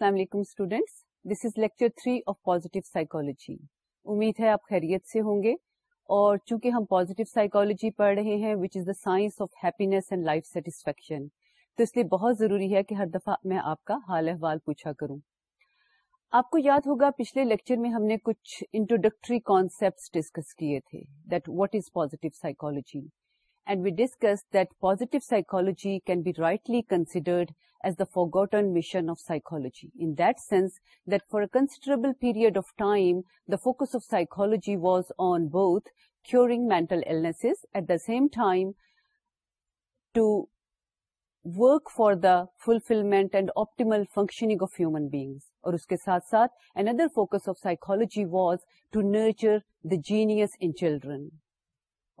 السلام علیکم students this is lecture three of positive psychology امید ہے آپ خیریت سے ہوں گے اور چونکہ ہم پازیٹیو سائیکولوجی پڑھ رہے ہیں which is the science of happiness and life satisfaction تو اس لیے بہت ضروری ہے کہ ہر دفعہ میں آپ کا حال احوال پوچھا کروں۔ آپ کو یاد ہوگا پچھلے لیکچر میں ہم نے کچھ انٹروڈکٹری کانسپٹ ڈسکس کیے تھے that what is positive psychology and we discuss that positive psychology can be rightly considered as the forgotten mission of psychology. In that sense, that for a considerable period of time, the focus of psychology was on both curing mental illnesses, at the same time to work for the fulfillment and optimal functioning of human beings. اور اس کے ساتھ ساتھ another focus of psychology was to nurture the genius in children.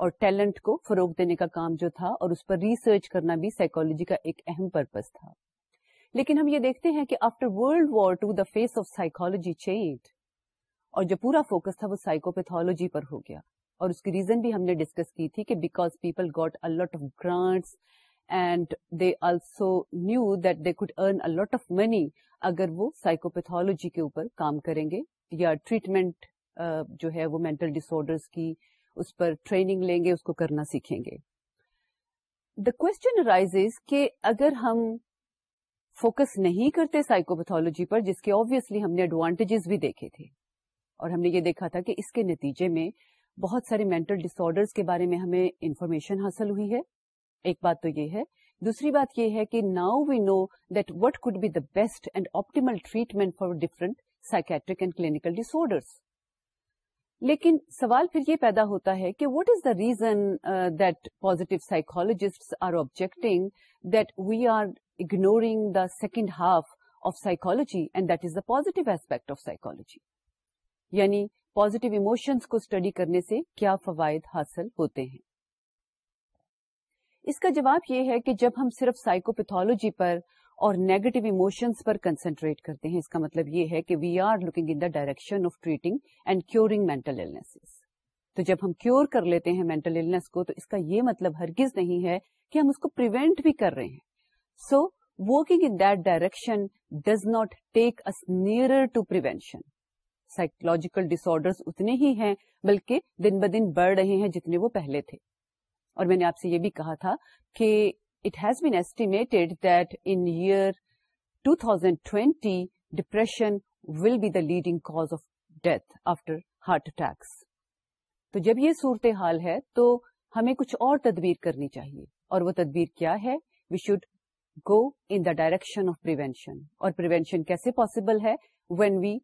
اور talent کو فروغ دینے کا کام جو تھا اور اس پر ریسرچ کرنا بھی سائیکولوجی کا ایک اہم پرپز تھا۔ لیکن ہم یہ دیکھتے ہیں کہ after world war two the face of psychology change اور جو پورا فوکس تھا وہ سائیکوپیتھولوجی پر ہو گیا۔ اور اس کی ریزن بھی ہم نے ڈسکس کی تھی کہ because people got a lot of grants and they also knew that they could earn a lot of money اگر وہ سائیکوپیتھولوجی کے اوپر کام کریں گے یا ٹریٹمنٹ uh, جو ہے وہ مینٹل ڈس آرڈرس کی اس پر ٹریننگ لیں گے، اس کو کرنا سیکھیں گے۔ دا کوشچن رائز کہ اگر ہم فوکس نہیں کرتے سائیکوپیتھولوجی پر، جس کے آبیسلی ہم نے ایڈوانٹیجز بھی دیکھے تھے۔ اور ہم نے یہ دیکھا تھا کہ اس کے نتیجے میں بہت سارے مینٹل ڈس آرڈرس کے بارے میں ہمیں انفارمیشن حاصل ہوئی ہے۔ ایک بات تو یہ ہے۔ دوسری بات یہ ہے کہ now we know that what could be the best and optimal treatment for different psychiatric and clinical disorders لیکن سوال پھر یہ پیدا ہوتا ہے کہ what is the reason that positive psychologists are objecting that we are ignoring the second half of psychology and that is the positive aspect of psychology یعنی positive emotions کو اسٹڈی کرنے سے کیا فوائد حاصل ہوتے ہیں؟ اس کا جواب یہ ہے کہ جب ہم صرف سائیکوپیتھولوجی پر اور نیگیٹو ایموشنس پر کنسنٹریٹ کرتے ہیں۔ اس کا مطلب یہ ہے کہ we are looking in the direction of treating and curing mental تو جب ہم کیور کر لیتے ہیں مینٹل النس کو تو اس کا یہ مطلب ہرگز نہیں ہے کہ ہم اس کو پریونٹ بھی کر رہے ہیں۔ So working in that direction does not take us near to prevention psychological disorder اتنے ہی ہیں بلکہ دن ب دن بڑھ رہے ہیں جتنے وہ پہلے تھے۔ اور میں نے آپ سے یہ بھی کہا تھا کہ it has been estimated that in year 2020 depression will be the leading cause of death after heart attacks تو جب یہ صورتحال ہے تو ہمیں کچھ اور تدبیر کرنی چاہیے۔ اور وہ تدبیر کیا ہے؟ We should go in the direction of prevention اور پریونشن کیسے پاسبل ہے؟ When we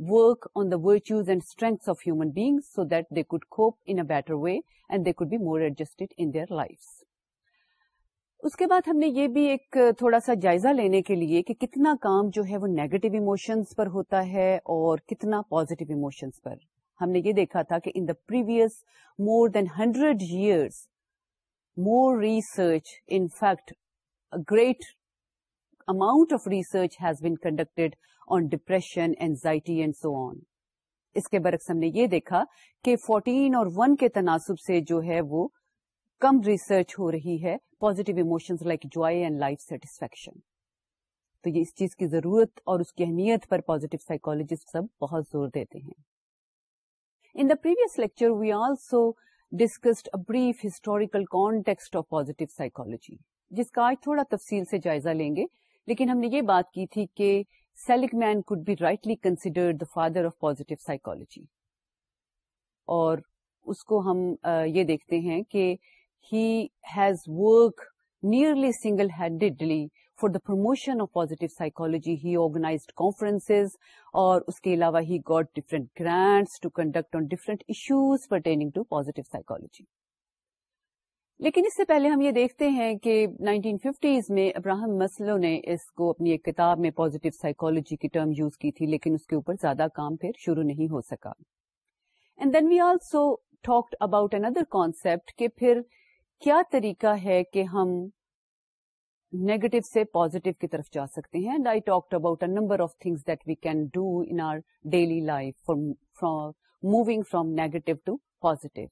work on the virtues and strengths of human being so that they could cope in better way and they could be more adjusted in their life اس کے بعد ہم نے یہ بھی ایک تھوڑا سا جائزہ لینے کے لیے کہ کتنا کام جو ہے وہ نیگیٹو ایموشنس پر ہوتا ہے اور کتنا پازیٹو ایموشنس پر۔ ہم نے یہ دیکھا تھا کہ in the previous more than hundred years more research in fact great amount of research has been conducted on depression anxiety and so on اس کے برعکس ہم نے یہ دیکھا کہ فورٹین اور ون کے تناسب سے جو ہے وہ کم ریسرچ ہو رہی ہے positive emotions like joy and life satisfaction تو یہ اس چیز کی ضرورت اور اس کی اہمیت پر پازیٹو سائیکولوجسٹ سب بہت زور دیتے ہیں۔ In the previous lecture we also discussed a brief historical context of positive psychology جس کا آج تھوڑا تفصیل سے جائزہ لیں گے۔ لیکن ہم نے یہ بات کی تھی کہ Seligman could be rightly consider the father of positive psychology اور اس کو ہم یہ دیکھتے ہیں کہ he's work nearly single handedly for the promotion of positive psychology he organised conference اور اس کے علاوہ he got different grants to conduct on different issues pertaining to positive psychology لیکن اس سے پہلے ہم یہ دیکھتے ہیں کہ نائنٹین ففٹیز میں ابراہم مسلو نے اس کو اپنی ایک کتاب میں پازیٹو سائیکولوجی کی ٹرم یوز کی تھی لیکن اس کے اوپر زیادہ کام پھر شروع نہیں ہو سکا and then we also talked about another concept کہ پھر کیا طریقہ ہے کہ ہم نیگیٹو سے پازیٹو کی طرف جا سکتے ہیں? And I talked about a number of things that we can do in our daily life moving from negative to positive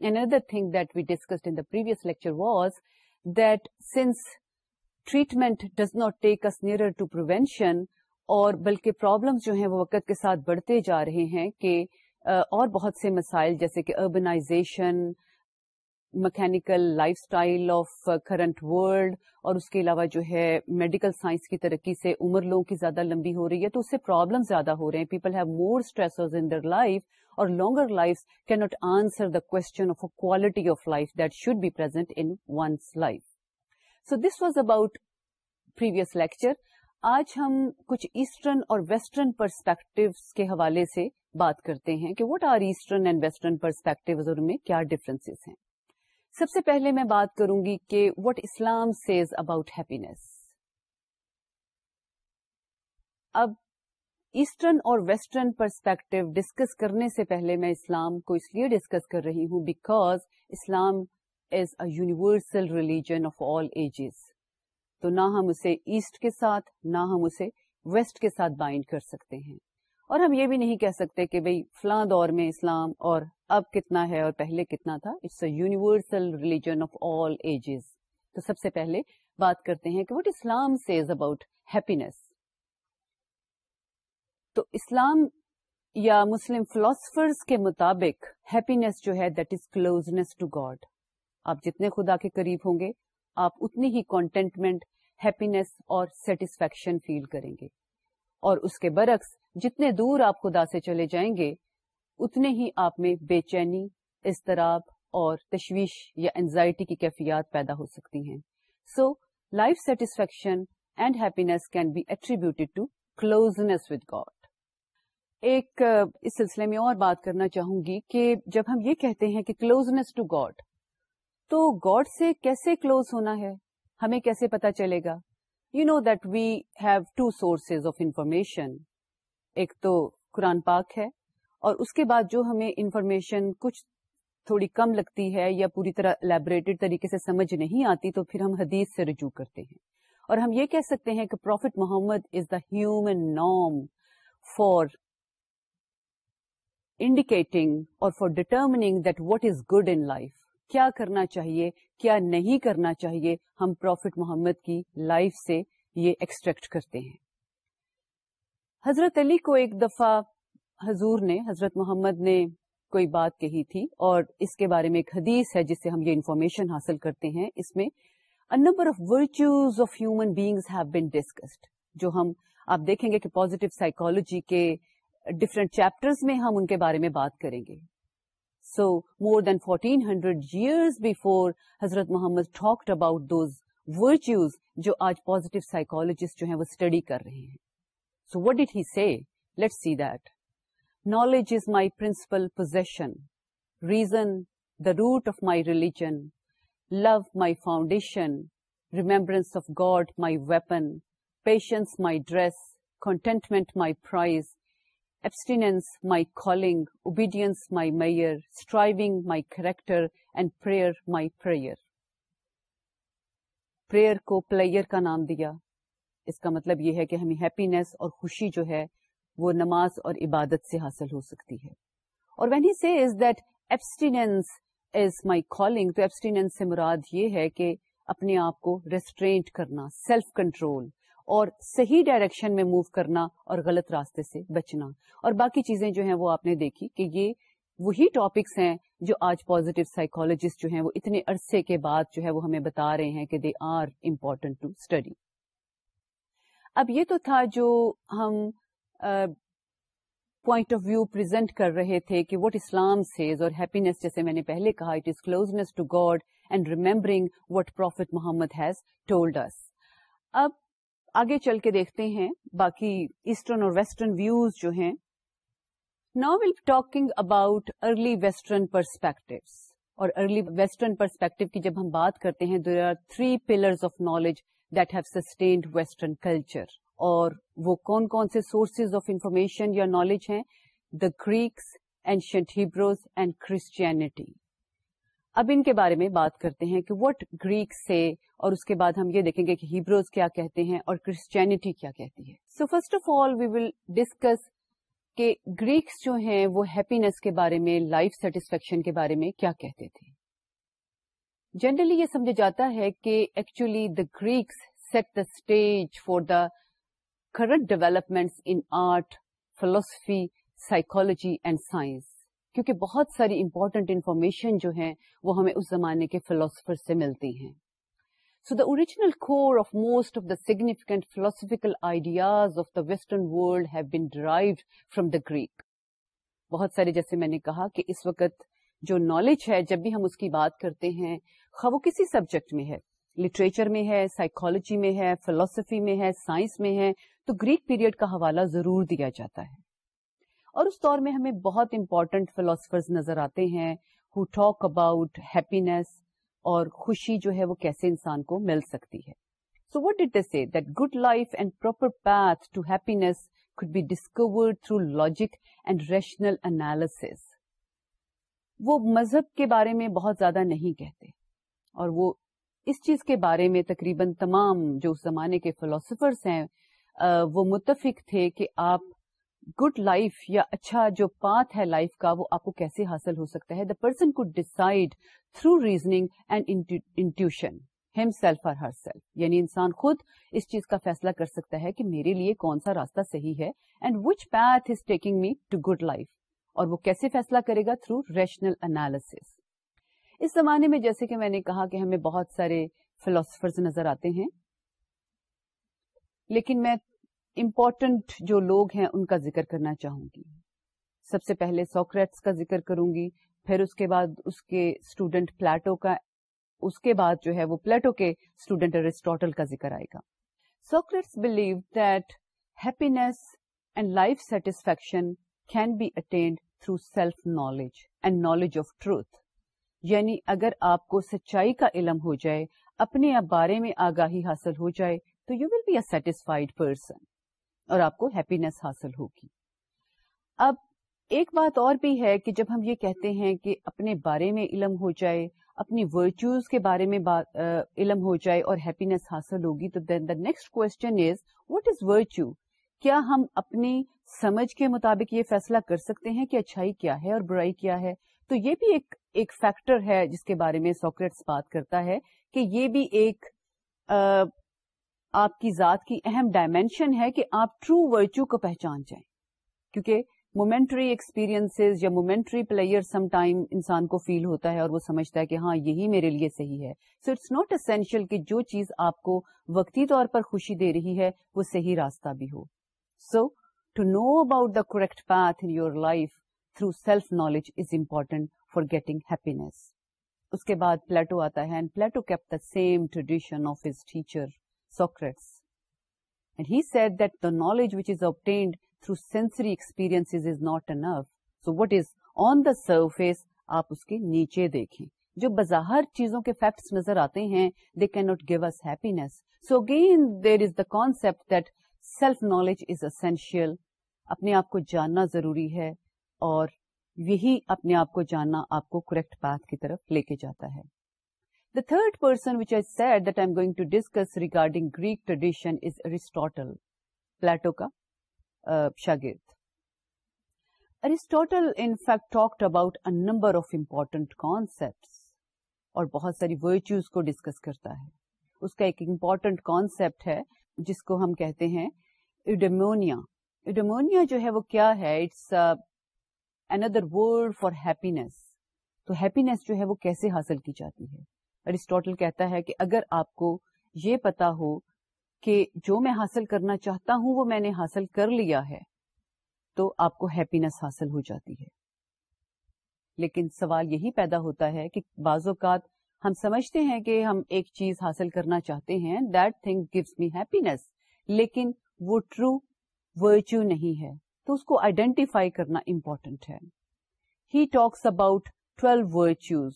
Another thing that we discussed in the previous lecture was that since treatment does not take us nearer to prevention, اور بلکہ problems جو ہیں وہ وقت کے ساتھ بڑھتے جا رہے ہیں کہ اور بہت سے مسائل جیسے کہ urbanization mechanical life style of current world اور اس کے علاوہ جو ہے میڈیکل سائنس کی ترقی سے عمر لوگوں کی زیادہ لمبی ہو رہی ہے تو اس سے پرابلم زیادہ ہو رہے ہیں۔ People have more stress in their life اور لانگر لائف کی not answer the question of a quality of life that should be present in one's life so this was about previous lecture آج ہم کچھ eastern اور western perspective کے حوالے سے بات کرتے ہیں کہ what are eastern and western perspective میں کیا ڈفرنس ہیں۔ سب سے پہلے میں بات کروں گی کہ what Islam says about happiness اب ایسٹرن اور ویسٹرن پرسپیکٹو ڈسکس کرنے سے پہلے میں اسلام کو اس لیے ڈسکس کر رہی ہوں because Islam is a universal religion of all ages تو نہ ہم اسے ایسٹ کے ساتھ، نہ ہم اسے ویسٹ کے ساتھ بائنڈ کر سکتے ہیں۔ اور ہم یہ بھی نہیں کہہ سکتے کہ بھئی فلاں دور میں اسلام اور اب کتنا ہے اور پہلے کتنا تھا۔ It's a universal religion of all ages تو سب سے پہلے بات کرتے ہیں کہ what Islam says about happiness تو اسلام یا مسلم فلاسفرز کے مطابق ہیپینس جو ہے that is closeness to God آپ جتنے خدا کے قریب ہوں گے، آپ اتنی ہی کانٹینٹمنٹ ہیپینس اور سیٹسفیکشن فیل کریں گے۔ اور اس کے برعکس جتنے دور آپ خدا سے چلے جائیں گے، اتنے ہی آپ میں بے چینی، اضطراب اور تشویش یا انزائٹی کی کیفیات پیدا ہو سکتی ہیں۔ So life satisfaction and happiness can be attributed to closeness with God ایک، اس سلسلے میں اور بات کرنا چاہوں گی کہ جب ہم یہ کہتے ہیں کہ کلوزنس ٹو گاڈ تو گاڈ سے کیسے کلوز ہونا ہے؟ ہمیں کیسے پتا چلے گا؟ You know that we have two sources of information ایک تو قرآن پاک ہے، اور اس کے بعد جو ہمیں انفارمیشن کچھ تھوڑی کم لگتی ہے یا پوری طرح لیبوریٹڈ طریقے سے سمجھ نہیں آتی، تو پھر ہم حدیث سے رجوع کرتے ہیں۔ اور ہم یہ کہہ سکتے ہیں کہ prophet Muhammad is the human norm for indicating اور for determining that what is good in life کیا کرنا چاہیے، کیا نہیں کرنا چاہیے، ہم پروفٹ محمد کی لائف سے یہ ایکسٹریکٹ کرتے ہیں۔ حضرت علی کو ایک دفعہ حضور نے، حضرت محمد نے کوئی بات کہی تھی اور اس کے بارے میں ایک حدیث ہے جس سے ہم یہ انفارمیشن حاصل کرتے ہیں۔ اس میں number of virtues of human beings have been discussed جو ہم، آپ دیکھیں گے کہ پوزیٹو سائیکولوجی کے ڈفرینٹ چیپٹرز میں ہم ان کے بارے میں بات کریں گے۔ So more than fourteen hundred years before Hazrat Muhammad talked about those virtues جو آج پوزیٹو سائیکولوجسٹ جو ہیں وہ اسٹڈی کر رہے ہیں۔ So what did he see let see that knowledge is my principal position reason the root of my religion love my foundation remembrance of God my weapon patience my dress contentment my prize abstinence my calling, obedience my mayor, striving my character, and prayer my prayer. Prayer کو player کا نام دیا اس کا مطلب یہ ہے کہ ہمیں ہیپینس اور خوشی جو ہے وہ نماز اور عبادت سے حاصل ہو سکتی ہے۔ اور when he see is that abstinence is my calling تو ایبسٹینس سے مراد یہ ہے کہ اپنے آپ کو ریسٹرینٹ کرنا سیلف کنٹرول اور صحیح ڈائریکشن میں موو کرنا اور غلط راستے سے بچنا۔ اور باقی چیزیں جو ہیں وہ آپ نے دیکھی کہ یہ وہی ٹاپکس ہیں جو آج پازیٹو سائیکولوجسٹ جو ہیں وہ اتنے عرصے کے بعد جو ہے وہ ہمیں بتا رہے ہیں کہ they are important to study اب یہ تو تھا جو ہم پوائنٹ آف ویو پرزینٹ کر رہے تھے کہ وٹ اسلام سیز اور ہیپینس جیسے میں نے پہلے کہا it is closeness to God and remembering what prophet Muhammad has told us اب آگے چل کے دیکھتے ہیں، باقی ایسٹرن اور ویسٹرن ویوز جو ہیں۔ نا will talking about early western perspective اور ارلی ویسٹرن پرسپیکٹو کی جب ہم بات کرتے ہیں there are three pillars of knowledge that have sustained western culture اور وہ کون کون سے سورسز آف انفارمیشن یا نالج ہیں? The Greeks ancient Hebrews and Christianity اب ان کے بارے میں بات کرتے ہیں کہ وٹ گریک سے اور اس کے بعد ہم یہ دیکھیں گے کہ ہیبروز کیا کہتے ہیں اور کرسچینٹی کیا کہتی ہے. So first of all we will discuss کہ گریکس جو ہیں وہ ہیپینس کے بارے میں لائف سیٹسفیکشن کے بارے میں کیا کہتے تھے. جنرلی یہ سمجھا جاتا ہے کہ actually the Greeks set the stage for the current developments in art, philosophy, psychology and science. کیونکہ بہت ساری امپورٹنٹ انفارمیشن جو ہیں وہ ہمیں اس زمانے کے فلاسفر سے ملتی ہیں so the original core of most of the significant philosophical ideas of the western world have been derived from the Greek بہت سارے جیسے میں نے کہا کہ اس وقت جو نالج ہے جب بھی ہم اس کی بات کرتے ہیں خواہ وہ کسی سبجیکٹ میں ہے لٹریچر میں ہے سائیکالوجی میں ہے فلاسفی میں ہے سائنس میں ہے، تو گریک پیریڈ کا حوالہ ضرور دیا جاتا ہے۔ اور اس دور میں ہمیں بہت امپورٹنٹ فلاسفرز نظر آتے ہیں ہو ٹاک اباؤٹ ہیپینس اور خوشی جو ہے وہ کیسے انسان کو مل سکتی ہے۔ So what did see that good life and proper path to happiness could be discovered through logic and rational analysis وہ مذہب کے بارے میں بہت زیادہ نہیں کہتے۔ اور وہ اس چیز کے بارے میں تقریباً تمام جو اس زمانے کے فلاسفرس ہیں وہ متفق تھے کہ آپ گڈ لائف یا اچھا جو پاتھ ہے لائف کا، وہ آپ کو کیسے حاصل ہو سکتا ہے؟ The person could decide through reasoning and intuition ہم سیلف اور ہر سیلف یعنی انسان خود اس چیز کا فیصلہ کر سکتا ہے کہ میرے لیے کون سا راستہ صحیح ہے and which path is taking me to good life اور وہ کیسے فیصلہ کرے گا؟ تھرو ریشنل انالیس اس زمانے میں جیسے کہ میں نے کہا کہ ہمیں بہت سارے فلاسفرز نظر آتے ہیں، لیکن میں امپورٹنٹ جو لوگ ہیں ان کا ذکر کرنا چاہوں گی۔ سب سے پہلے سوکریٹس کا ذکر کروں گی، پھر اس کے بعد اس کے اسٹوڈنٹ پلیٹو کا، اس کے بعد جو ہے وہ پلیٹو کے اسٹوڈنٹ ارسٹوٹل کا ذکر آئے گا۔ Socrates believe that happiness and life satisfaction can be attained through self knowledge and knowledge of truth یعنی اگر آپ کو سچائی کا علم ہو جائے، اپنے بارے میں آگاہی حاصل ہو جائے، تو you will be a satisfied person اور آپ کو ہیپینس حاصل ہوگی۔ اب ایک بات اور بھی ہے کہ جب ہم یہ کہتے ہیں کہ اپنے بارے میں علم ہو جائے، اپنی ورچوز کے بارے میں علم ہو جائے اور ہیپینس حاصل ہوگی، تو then the next question is what is virtue کیا ہم اپنی سمجھ کے مطابق یہ فیصلہ کر سکتے ہیں کہ اچھائی کیا ہے اور برائی کیا ہے؟ تو یہ بھی ایک ایک فیکٹر ہے جس کے بارے میں سوکریٹس بات کرتا ہے کہ یہ بھی ایک آپ کی ذات کی اہم ڈائمینشن ہے کہ آپ ٹرو ورچو کو پہچان جائیں۔ کیونکہ مومینٹری ایکسپیرینس یا مومینٹری پلیئر سم ٹائم انسان کو فیل ہوتا ہے اور وہ سمجھتا ہے کہ ہاں یہی میرے لیے صحیح ہے۔ سو اٹس ناٹ اسینشیل کہ جو چیز آپ کو وقتی طور پر خوشی دے رہی ہے، وہ صحیح راستہ بھی ہو۔ So to know about the correct path in your life through self knowledge is important for getting happiness اس کے بعد پلیٹو آتا ہے and Plato keep the same tradition of his teacher Socrates. And he said that the knowledge which is obtained through sensory experiences is not enough. So what is on the surface آپ اس کے نیچے دیکھیں۔ جو بظاہر چیزوں کے facts نظر آتے ہیں they can not give us happiness so again there is the concept that self knowledge is essential اپنے آپ کو جاننا ضروری ہے۔ اور یہی اپنے آپ کو جاننا آپ کو کریکٹ پاتھ کی طرف لے کے جاتا ہے۔ The third person which I set that I going to discuss regarding Greek tradition is Aristotle Plato کا شاگرد Aristotle in fact talked about a number of important concept اور بہت ساری ورچوز کو ڈسکس کرتا ہے۔ اس کا ایک امپورٹنٹ کانسپٹ ہے جس کو ہم کہتے ہیں اوڈمونیا اوڈمونیا جو ہے وہ کیا ہے؟ It's another word for happiness تو ہیپینس جو ہے وہ کیسے حاصل کی جاتی ہے؟ ارسٹوٹل کہتا ہے کہ اگر آپ کو یہ پتا ہو کہ جو میں حاصل کرنا چاہتا ہوں وہ میں نے حاصل کر لیا ہے، تو آپ کو ہیپینس حاصل ہو جاتی ہے۔ لیکن سوال یہی پیدا ہوتا ہے کہ بعض اوقات ہم سمجھتے ہیں کہ ہم ایک چیز حاصل کرنا چاہتے ہیں that thing gives me happiness لیکن وہ ٹرو ورچو نہیں ہے۔ تو اس کو آئیڈینٹیفائی کرنا امپورٹنٹ ہے۔ He talks about twelve virtues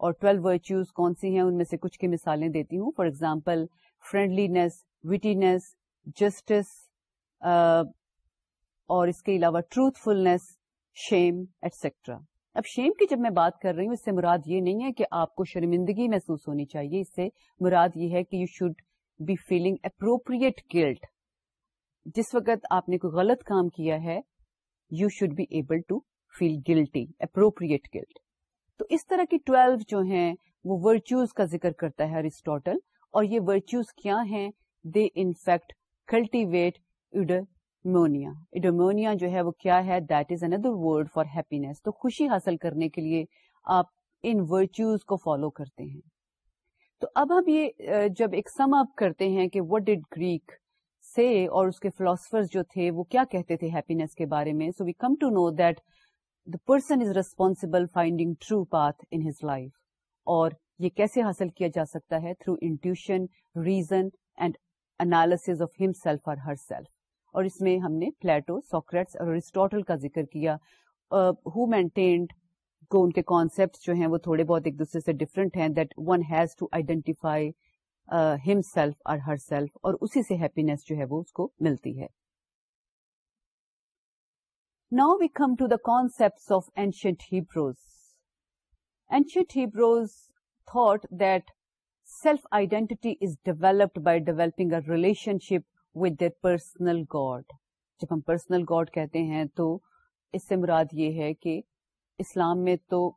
اور ٹویلو ورچوز کون سی ہیں؟ ان میں سے کچھ کی مثالیں دیتی ہوں۔ For example friendliness wittiness justice اور اس کے علاوہ ٹروتھ فلنس شیم ایٹسٹرا اب شیم کی جب میں بات کر رہی ہوں، اس سے مراد یہ نہیں ہے کہ آپ کو شرمندگی محسوس ہونی چاہیے۔ اس سے مراد یہ ہے کہ you should be feeling appropriate guilt جس وقت آپ نے کوئی غلط کام کیا ہے you should be able to feel guilty appropriate guilt تو اس طرح کی ٹویلو جو ہیں، وہ ورچوز کا ذکر کرتا ہے ارسٹوٹل اور یہ ورچوز کیا ہیں؟ دے ان فیکٹ کلٹیویٹ اڈمونیا اڈمونیا جو ہے، وہ کیا ہے؟ That is another word for happiness تو خوشی حاصل کرنے کے لیے آپ ان ورچوز کو فالو کرتے ہیں۔ تو اب ہم یہ، جب ایک سم اپ کرتے ہیں کہ وٹ ڈڈ گریک سے اور اس کے فلاسفر جو تھے وہ کیا کہتے تھے ہیپینس کے بارے میں؟ So we come to know that the person is responsible finding true path in his life اور یہ کیسے حاصل کیا جا سکتا ہے؟ Through intuition reason and analysis of himself اور ہر سیلف اور اس میں ہم نے پلیٹو، سوکریٹس اور ارسٹوٹل کا ذکر کیا۔ ہو مینٹینڈ کو ان کے کانسیپٹ جو ہیں وہ تھوڑے بہت ایک دوسرے سے ڈفرنٹ ہیں that one has to identify himself اور ہر سیلف اور اسی سے ہیپینس جو ہے وہ اس کو ملتی ہے۔ Now we come to the concept of ancient Hebrews ancient Hebrews thought that self identity is developed by developing a relationship with their personal God جب ہم پرسنل گاڈ کہتے ہیں تو اس سے مراد یہ ہے کہ اسلام میں تو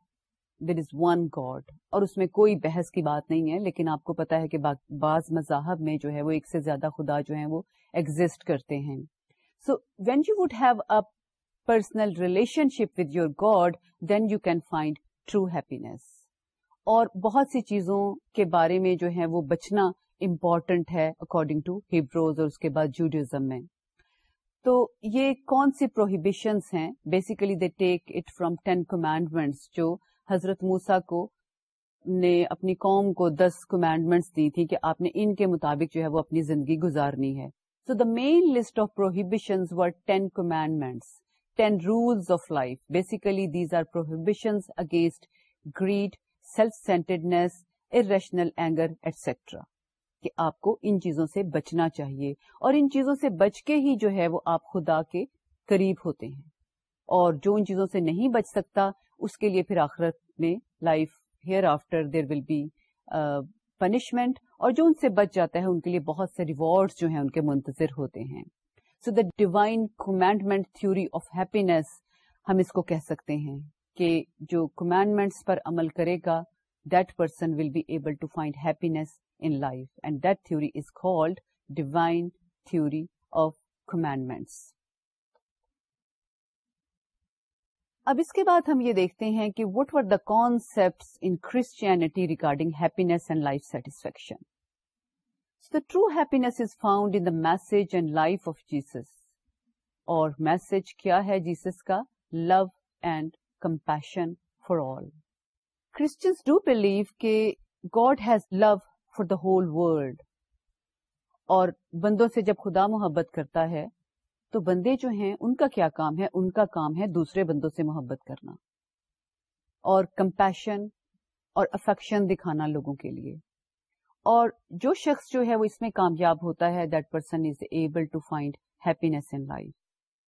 دیر از ون گاڈ اور اس میں کوئی بحث کی بات نہیں ہے، لیکن آپ کو پتا ہے کہ بعض مذاہب میں جو ہے وہ ایک سے زیادہ خدا جو ہے وہ ایگزٹ کرتے ہیں۔ So when you would have a personal relationship with your God then you can find true happiness اور بہت سی چیزوں کے بارے میں جو ہے وہ بچنا امپورٹنٹ ہے اکارڈنگ ٹو ہیبروز اور اس کے بعد جوڈیزم میں۔ تو یہ کون سی پروہیبیشنس ہیں؟ Basically they take it from ten commandments جو حضرت موسا کو نے اپنی قوم کو دس کمانڈمنٹس دی تھی کہ آپ نے ان کے مطابق جو ہے وہ اپنی زندگی گزارنی ہے۔ So the main list of prohibitions were ten commandments ten rules of life basically these are prohibitions against greed self centredness irrational anger etcetera کہ آپ کو ان چیزوں سے بچنا چاہیے۔ اور ان چیزوں سے بچ کے ہی جو ہے وہ آپ خدا کے قریب ہوتے ہیں۔ اور جو ان چیزوں سے نہیں بچ سکتا اس کے لیے پھر آخرت میں life hereafter there will be punishment اور جو ان سے بچ جاتا ہے ان کے لیے بہت سے ریوارڈ جو ہیں ان کے منتظر ہوتے ہیں so the divine commandment theory of happiness ہم اس کو کہہ سکتے ہیں کہ جو کمانڈمنٹس پر عمل کرے گا that person will be able to find happiness in life, and that theory is called divine theory of commandments. اب اس کے بعد ہم یہ دیکھتے ہیں کہ what were the concept in Christianity regarding happiness and life satisfaction the true happiness is found in the message and life of Jesus اور میسج کیا ہے جیسس کا? Love and compassion for all Christians do believe کہ God has love for the whole world اور بندوں سے جب خدا محبت کرتا ہے تو بندے جو ہیں، ان کا کیا کام ہے؟ ان کا کام ہے دوسرے بندوں سے محبت کرنا اور کمپیشن اور افیکشن دکھانا لوگوں کے لیے۔ اور جو شخص جو ہے، وہ اس میں کامیاب ہوتا ہے that person is able to find happiness in life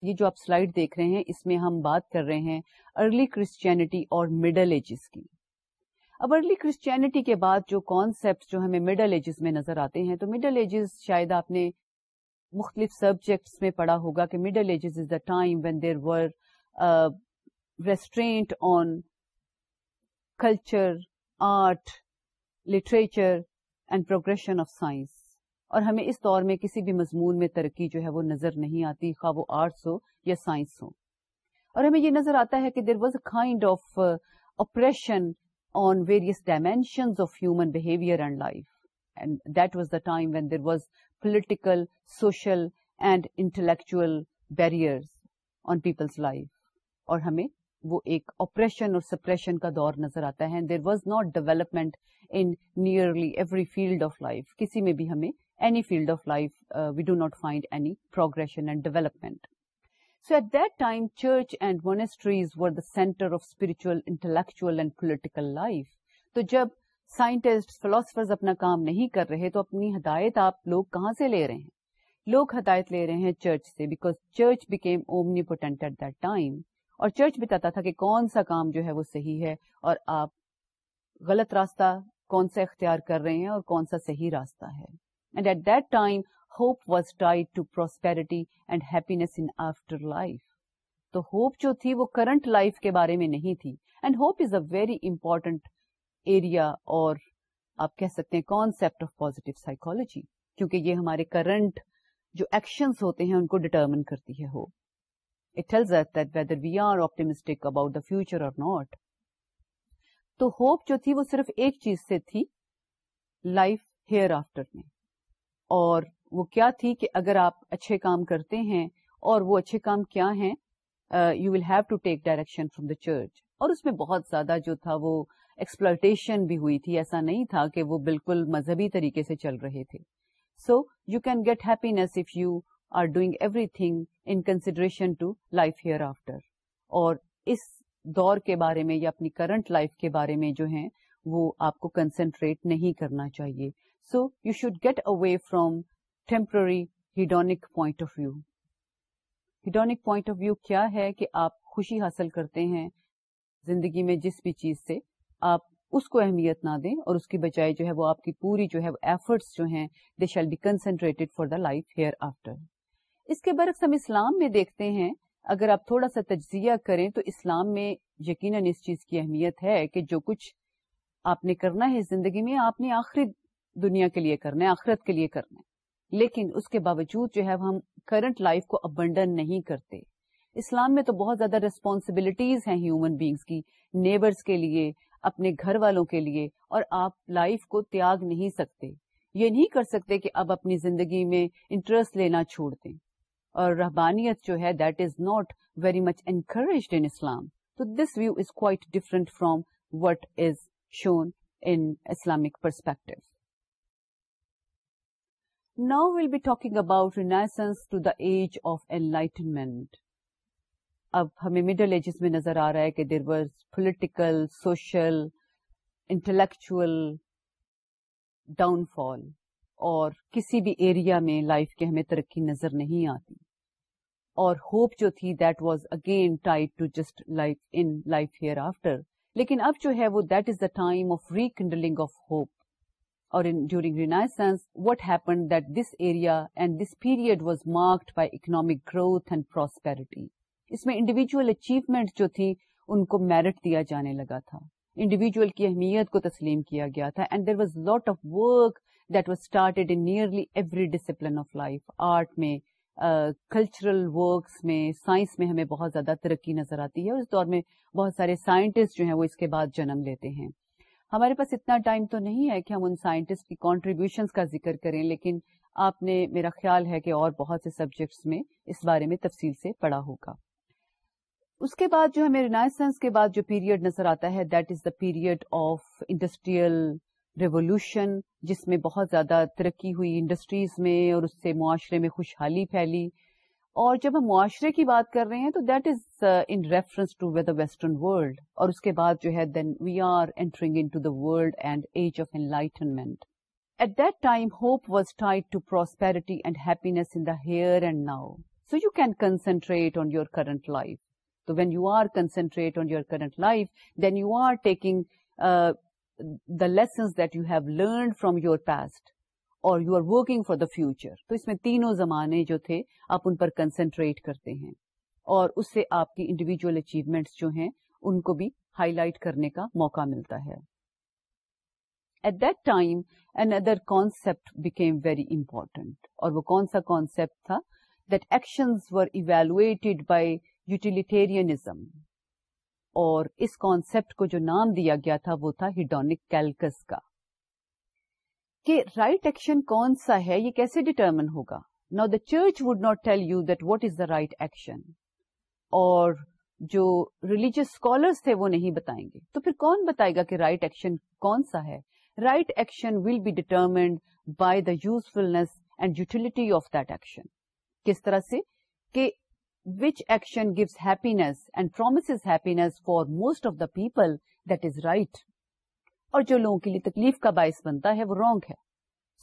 یہ جو آپ سلائڈ دیکھ رہے ہیں، اس میں ہم بات کر رہے ہیں ارلی کرسچینٹی اور مڈل ایجز کی۔ اب ارلی کرسچینٹی کے بعد جو کانسیپٹ جو ہمیں مڈل ایجز میں نظر آتے ہیں، تو مڈل ایجز شاید آپ نے مختلف سبجیکٹس میں پڑھا ہوگا کہ middle ages is the time when there were restraint on culture art literature and progression of science اور ہمیں اس دور میں کسی بھی مضمون میں ترقی جو ہے وہ نظر نہیں آتی، خواہ وہ آرٹس ہو یا سائنس ہو اور ہمیں یہ نظر آتا ہے کہ there was a kind of operation on various dimensions of human behavior and life. And that was the time when there was political, social, and intellectual barriers on people's life. اور ہمیں وہ ایک آپریشن اور suppression کا دور نظر آتا ہے there was not development in nearly every field of life کسی میں بھی ہمیں any field of life we do not find any progression and development So at that time, church and monasteries were the center of spiritual, intellectual and political life. تو جب scientist, philosophers اپنا کام نہیں کر رہے تو اپنی ہدایت آپ لوگ کہاں سے لے رہے ہیں؟ لوگ ہدایت لے رہے ہیں چرچ سے because church became omnipotent at that time اور چرچ بتاتا تھا کہ کون سا کام جو ہے وہ صحیح ہے اور آپ غلط راستہ کون سا اختیار کر رہے ہیں اور کون سا صحیح راستہ ہے؟ And at that time hope was tied to prosperity and happiness in afterlife تو ہوپ جو تھی وہ کرنٹ لائف کے بارے میں نہیں تھی and hope is a very important area اور آپ کہہ سکتے ہیں کانسپٹ آف پوزیٹو سائیکولوجی کیونکہ یہ ہمارے کرنٹ جو ایکشنز ہوتے ہیں ان کو ڈٹرمن کرتی ہے hope it tells that whether we are optimistic about the future اور ناٹ تو ہوپ جو تھی وہ صرف ایک چیز سے تھی لائف ہیئر آفٹر میں۔ اور وہ کیا تھی کہ اگر آپ اچھے کام کرتے ہیں اور وہ اچھے کام کیا ہیں you will have to take direction from the church اور اس میں بہت زیادہ جو تھا وہ ایکسپلٹیشن بھی ہوئی تھی، ایسا نہیں تھا کہ وہ بالکل مذہبی طریقے سے چل رہے تھے۔ So you can get happiness if you are doing everything in consideration to life hereafter اور اس دور کے بارے میں یا اپنی کرنٹ لائف کے بارے میں جو ہیں، وہ آپ کو کنسنٹریٹ نہیں کرنا چاہیے۔ So you should get away from temporary hedonic point of view hedonic point of view کیا ہے کہ آپ خوشی حاصل کرتے ہیں زندگی میں جس بھی چیز سے۔ آپ اس کو اہمیت نہ دیں اور اس کی بجائے جو ہے وہ آپ کی پوری جو ہے ایفرٹس جو ہیں they shall be concentrated for the life hereafter اس کے برعکس ہم اسلام میں دیکھتے ہیں، اگر آپ تھوڑا سا تجزیہ کریں تو اسلام میں یقیناً اس چیز کی اہمیت ہے کہ جو کچھ آپ نے کرنا ہے زندگی میں، آپ نے آخری دنیا کے لیے کرنا ہے، آخرت کے لیے کرنا ہے۔ لیکن اس کے باوجود جو ہے ہم کرنٹ لائف کو ابنڈن نہیں کرتے۔ اسلام میں تو بہت زیادہ ریسپانسبلٹیز ہیں ہیومن بینگس کی نیبرز کے لیے اپنے گھر والوں کے لیے اور آپ لائف کو تیاگ نہیں سکتے۔ یہ نہیں کر سکتے کہ اب اپنی زندگی میں انٹرسٹ لینا چھوڑ دیں۔ اور رحبانیت جو ہے that is not very much encouraged in Islam تو this view is quite different from what is shown in Islamic perspective now will be talking about renaissance to the age of enlightenment اب ہمیں middle ages میں نظر آ رہا ہے کہ there was political social intellectual downfall اور کسی بھی ایریا میں لائف کے ہمیں ترقی نظر نہیں آتی۔ اور ہوپ جو تھی that was again tied to just life in life hereafter لیکن اب جو ہے وہ that is the time of rekindling of hope اور during renaissance what happen that this area and this period was marked by economic growth and prosperity اس میں individual achievement جو تھی، ان کو میرٹ دیا جانے لگا تھا۔ انڈیویجل کی اہمیت کو تسلیم کیا گیا تھا۔ And there was lot of work that was started in nearly every discipline of life art میں کلچرل ورکس میں سائنس میں ہمیں بہت زیادہ ترقی نظر آتی ہے۔ اس دور میں بہت سارے سائنٹسٹ جو ہیں، وہ اس کے بعد جنم لیتے ہیں۔ ہمارے پاس اتنا ٹائم تو نہیں ہے کہ ہم ان سائنٹسٹ کی کانٹریبیوشنس کا ذکر کریں، لیکن آپ نے، میرا خیال ہے کہ اور بہت سے سبجیکٹس میں اس بارے میں تفصیل سے پڑھا ہوگا۔ اس کے بعد جو ہمیں رینائسنس کے بعد جو پیریڈ نظر آتا ہے that is the period of industrial revolution جس میں بہت زیادہ ترقی ہوئی انڈسٹریز میں اور اس سے معاشرے میں خوشحالی پھیلی۔ اور جب ہم معاشرے کی بات کر رہے ہیں تو that is in reference to the western world اور اس کے بعد جو ہے then we are entering into the world and age of enlightenment at that time hope was tied to prosperity and happiness in the here and now so you can concentrate on your current life So when you are concentrate on your current life, then you are taking uh, the lessons that you have learned from your past or you are working for the future. تو اس میں تینوں زمانے جو تھے آپ ان پر concentrate کرتے ہیں اور اس سے آپ کی انڈیویجل اچیومنٹس جو ہیں ان کو بھی ہائی لائٹ کرنے کا موقع ملتا ہے at that time another concept became very important اور وہ کون سا کانسپٹ تھا that actions were evaluated by utilitarianism, اور اس کانسیپٹ کو جو نام دیا گیا تھا وہ تھا ہڈونک کیلکس کا۔ کہ رائٹ ایکشن کون سا ہے، یہ کیسے ڈٹرمن ہوگا؟ نا the church would not tell you that what is the right action اور جو ریلیجیس اسکالرس تھے وہ نہیں بتائیں گے۔ تو پھر کون بتائے گا کہ رائٹ ایکشن کون سا ہے؟ Right action will be determined by the usefulness and utility of that action کس طرح سے؟ کہ which action gives happiness and promise happiness for most of the people that is right اور جو لوگوں کے لیے تکلیف کا باعث بنتا ہے وہ رانگ ہے.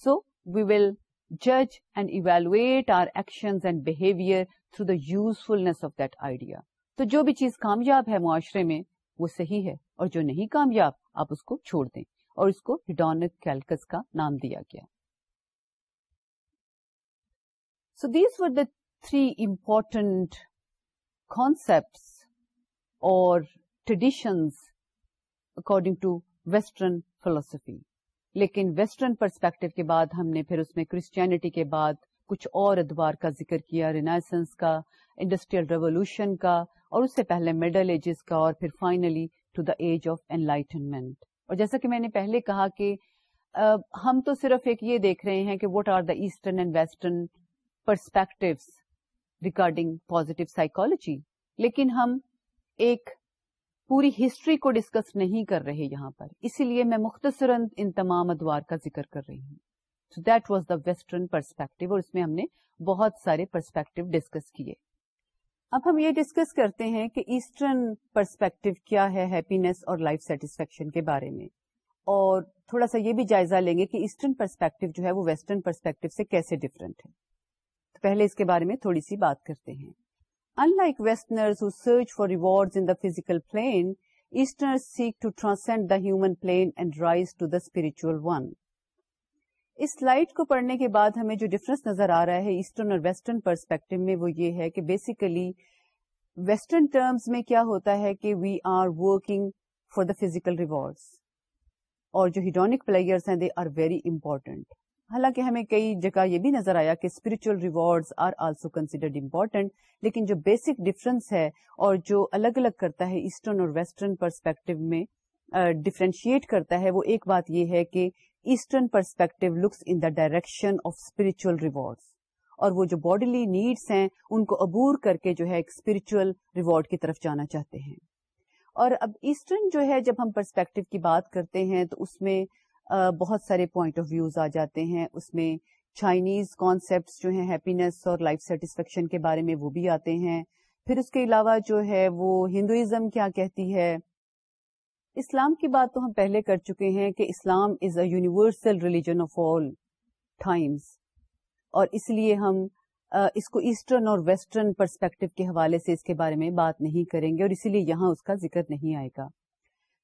سو وی ول جج and evaluate our action and behaviour through the usefulness of that idea تو جو بھی چیز کامیاب ہے معاشرے میں، وہ صحیح ہے، اور جو نہیں کامیاب، آپ اس کو چھوڑ دیں۔ اور اس کو ہڈونک کیلکس کا نام دیا گیا۔ So these were the three important concepts اور traditions according to western philosophy لیکن ویسٹرن پرسپیکٹو کے بعد ہم نے پھر اس میں کرسچینٹی کے بعد کچھ اور ادوار کا ذکر کیا رینائسنس کا انڈسٹریل ریولیوشن کا اور اس سے پہلے مڈل ایجز کا اور پھر finally to the age of enlightenment اور جیسا کہ میں نے پہلے کہا کہ ہم تو صرف ایک یہ دیکھ رہے ہیں کہ what are the eastern and western perspective regarding positive psychology لیکن ہم ایک پوری ہسٹری کو ڈسکس نہیں کر رہے یہاں پر، اسی لیے میں مختصراً ان تمام ادوار کا ذکر کر رہی ہوں۔ So that was the western perspective اور اس میں ہم نے بہت سارے پرسپیکٹو ڈسکس کیے۔ اب ہم یہ ڈسکس کرتے ہیں کہ ایسٹرن پرسپیکٹو کیا ہے ہیپینس اور لائف سیٹسفیکشن کے بارے میں۔ اور تھوڑا سا یہ بھی جائزہ لیں گے کہ ایسٹرن پرسپیکٹو جو ہے وہ ویسٹرن پرسپیکٹو سے کیسے ڈفرنٹ ہے۔ پہلے اس کے بارے میں تھوڑی سی بات کرتے ہیں۔ Unlike westerners search for reward in the physical plane eastern seek to transcend the human plane and rise to the spiritual one us slide کو پڑھنے کے بعد ہمیں جو ڈفرنس نظر آ رہا ہے ایسٹرن اور ویسٹرن پرسپیکٹو میں وہ یہ ہے کہ بیسیکلی ویسٹرن ٹرمز میں کیا ہوتا ہے کہ we are working for the physical rewards اور جو ہیڈونک پلیئرس ہیں دے آر ویری امپورٹنٹ حالانکہ ہمیں کئی جگہ یہ بھی نظر آیا کہ spiritual rewards are also considered important لیکن جو بیسک ڈفرنس ہے اور جو الگ الگ کرتا ہے ایسٹرن اور ویسٹرن پرسپیکٹو میں ڈفرینشیٹ کرتا ہے، وہ ایک بات یہ ہے کہ eastern perspective looks in the direction of spiritual rewards اور وہ جو باڈیلی نیڈس ہیں، ان کو عبور کر کے جو ہے ایک اسپرچل ریوارڈ کی طرف جانا چاہتے ہیں۔ اور اب ایسٹرن جو ہے، جب ہم پرسپیکٹو کی بات کرتے ہیں، تو اس میں بہت سارے پوائنٹ آف ویوز آ جاتے ہیں۔ اس میں چائنیز کانسیپٹس جو ہیں ہیپینس اور لائف سیٹسفیکشن کے بارے میں وہ بھی آتے ہیں۔ پھر اس کے علاوہ جو ہے، وہ ہندوازم کیا کہتی ہے؟ اسلام کی بات تو ہم پہلے کر چکے ہیں کہ Islam is a universal religion of all times اور اس لیے ہم اس کو ایسٹرن اور ویسٹرن پرسپیکٹو کے حوالے سے اس کے بارے میں بات نہیں کریں گے اور اسی لیے یہاں اس کا ذکر نہیں آئے گا۔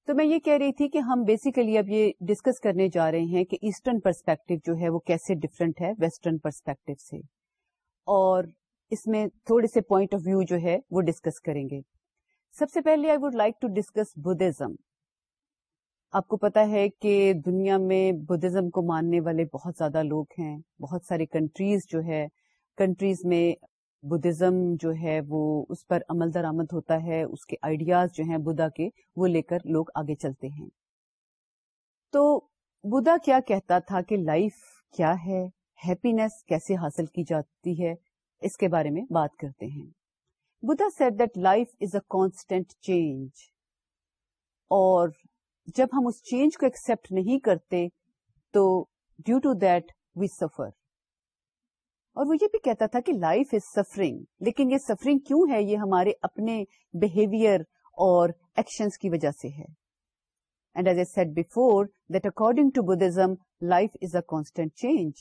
تو میں یہ کہہ رہی تھی کہ ہم بیسیکلی اب یہ ڈسکس کرنے جا رہے ہیں کہ ایسٹرن پرسپیکٹو جو ہے وہ کیسے ڈفرنٹ ہے ویسٹرن پرسپیکٹو سے۔ اور اس میں تھوڑے سے پوائنٹ آف ویو جو ہے وہ ڈسکس کریں گے۔ سب سے پہلے I would like to discuss Buddhism آپ کو پتا ہے کہ دنیا میں بدھزم کو ماننے والے بہت زیادہ لوگ ہیں، بہت سارے کنٹریز جو ہے کنٹریز میں بدھزم جو ہے وہ اس پر عمل درآمد ہوتا ہے، اس کے آئیڈیاز جو ہیں بدھا کے، وہ لے کر لوگ آگے چلتے ہیں۔ تو بدھا کیا کہتا تھا کہ لائف کیا ہے؟ ہیپینس کیسے حاصل کی جاتی ہے؟ اس کے بارے میں بات کرتے ہیں۔ Buddha said that life is a constant change اور جب ہم اس چینج کو ایکسپٹ نہیں کرتے تو due to that we suffer اور وہ یہ بھی کہتا تھا کہ لائف از سفرنگ لیکن یہ سفرنگ کیوں ہے؟ یہ ہمارے اپنے بہیویئر اور ایکشنز کی وجہ سے ہے. And as a said before that according to Buddhism life is a constant change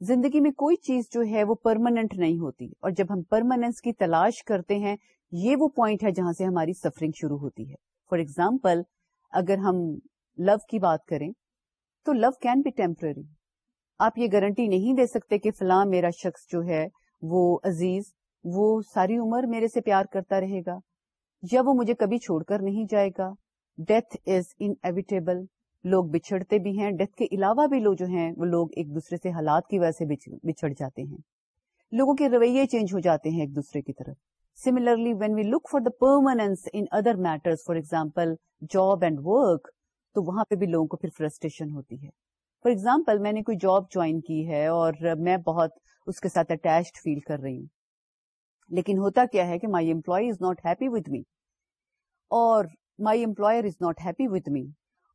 زندگی میں کوئی چیز جو ہے وہ پرماننٹ نہیں ہوتی. اور جب ہم پرماننس کی تلاش کرتے ہیں، یہ وہ پوائنٹ ہے جہاں سے ہماری سفرنگ شروع ہوتی ہے. فار ایگزامپل اگر ہم لو کی بات کریں، تو لو کین بی ٹیمپرری آپ یہ گارنٹی نہیں دے سکتے کہ فلاں میرا شخص جو ہے وہ عزیز، وہ ساری عمر میرے سے پیار کرتا رہے گا، یا وہ مجھے کبھی چھوڑ کر نہیں جائے گا۔ ڈیتھ از انویٹیبل لوگ بچھڑتے بھی ہیں۔ ڈیتھ کے علاوہ بھی لوگ جو ہیں، وہ لوگ ایک دوسرے سے حالات کی وجہ سے بچھڑ جاتے ہیں۔ لوگوں کے رویے چینج ہو جاتے ہیں ایک دوسرے کی طرف۔ Similarly when we look for the permanence in other matter for example job and work تو وہاں پہ بھی لوگوں کو پھر فرسٹریشن ہوتی ہے۔ فار ایگزامپل میں نے کوئی جاب جوائن کی ہے اور میں بہت اس کے ساتھ اٹیچڈ فیل کر رہی ہوں۔ لیکن ہوتا کیا ہے کہ my employee is not happy with me اور my employer is not happy with me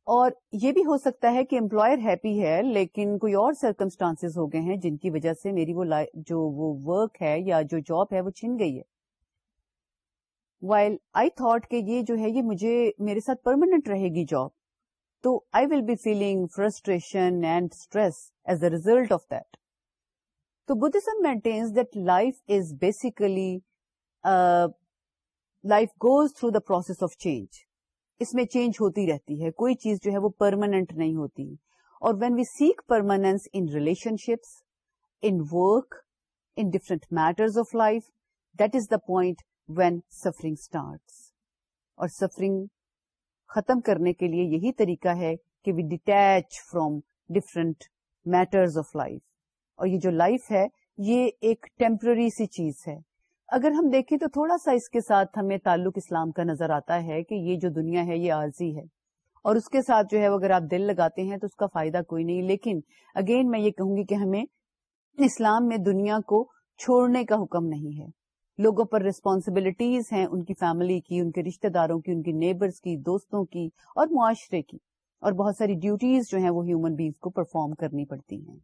اور یہ بھی ہو سکتا ہے کہ امپلائر ہیپی ہے لیکن کوئی اور سرکمسٹانس ہو گئے ہیں جن کی وجہ سے میری وہ جو وہ ورک ہے یا جو جاب ہے وہ چھن گئی ہے۔ وائل آئی تھاٹ کہ یہ جو ہے یہ مجھے میرے ساتھ پرماننٹ رہے گی جاب تو I will be feeling frustration and stress as a result of that تو Buddhism maintains that life is basically life goes through the process of change اس میں چینج ہوتی رہتی ہے، کوئی چیز جو ہے وہ پرماننٹ نہیں ہوتی۔ اور when we seek permanence in relationships in work in different matters of life that is the point when suffering starts اور سفرنگ ختم کرنے کے لیے یہی طریقہ ہے کہ we detach from different matters of life اور یہ جو لائف ہے، یہ ایک ٹیمپرری سی چیز ہے۔ اگر ہم دیکھیں تو تھوڑا سا اس کے ساتھ ہمیں تعلق اسلام کا نظر آتا ہے کہ یہ جو دنیا ہے، یہ عارضی ہے۔ اور اس کے ساتھ جو ہے، اگر آپ دل لگاتے ہیں تو اس کا فائدہ کوئی نہیں۔ لیکن اگین میں یہ کہوں گی کہ ہمیں اسلام میں دنیا کو چھوڑنے کا حکم نہیں ہے۔ لوگوں پر ریسپانسبلٹیز ہیں ان کی فیملی کی ان کے رشتہ داروں کی ان کی نیبرز کی دوستوں کی اور معاشرے کی۔ اور بہت ساری ڈیوٹیز جو ہیں وہ ہیومن بینگز کو پرفارم کرنی پڑتی ہیں۔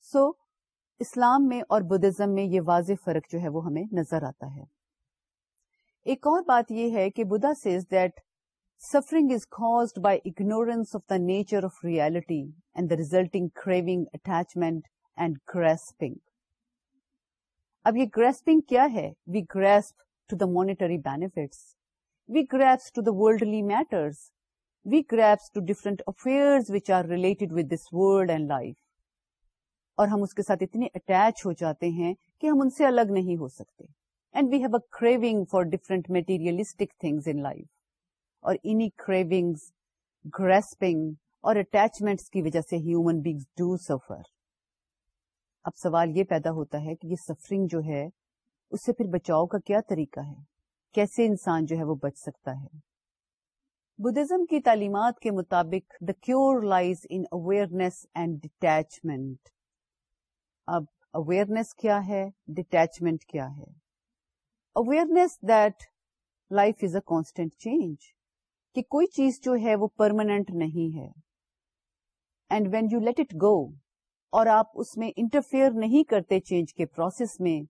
سو so, اسلام میں اور بدھزم میں یہ واضح فرق جو ہے وہ ہمیں نظر آتا ہے۔ ایک اور بات یہ ہے کہ Buddha says that suffering is caused by ignorance of the nature of reality and the resulting craving attachment and grasping اب یہ گریسپنگ کیا ہے? We grasp to the monetary benefits we grasp to the worldly matters we grasp to different affair which are related with this world and life اور ہم اس کے ساتھ اتنے اٹیچ ہو جاتے ہیں کہ ہم ان سے الگ نہیں ہو سکتے. And we have a craving for different materialistic things in life اور انہیں کریونگز گریسپنگ اور اٹیچمنٹس کی وجہ سے ہیومن بیگز ڈو سفر اب سوال یہ پیدا ہوتا ہے کہ یہ سفرنگ جو ہے، اس سے پھر بچاؤ کا کیا طریقہ ہے؟ کیسے انسان جو ہے وہ بچ سکتا ہے؟ بدھزم کی تعلیمات کے مطابق the cure lies in awareness and detachment اب اویئرنیس کیا ہے؟ ڈیٹیچمنٹ کیا ہے؟ Awareness that life is a constant change کہ کوئی چیز جو ہے وہ پرماننٹ نہیں ہے۔ And when you let it go اور آپ اس میں انٹرفیئر نہیں کرتے چینج کے پروسیس میں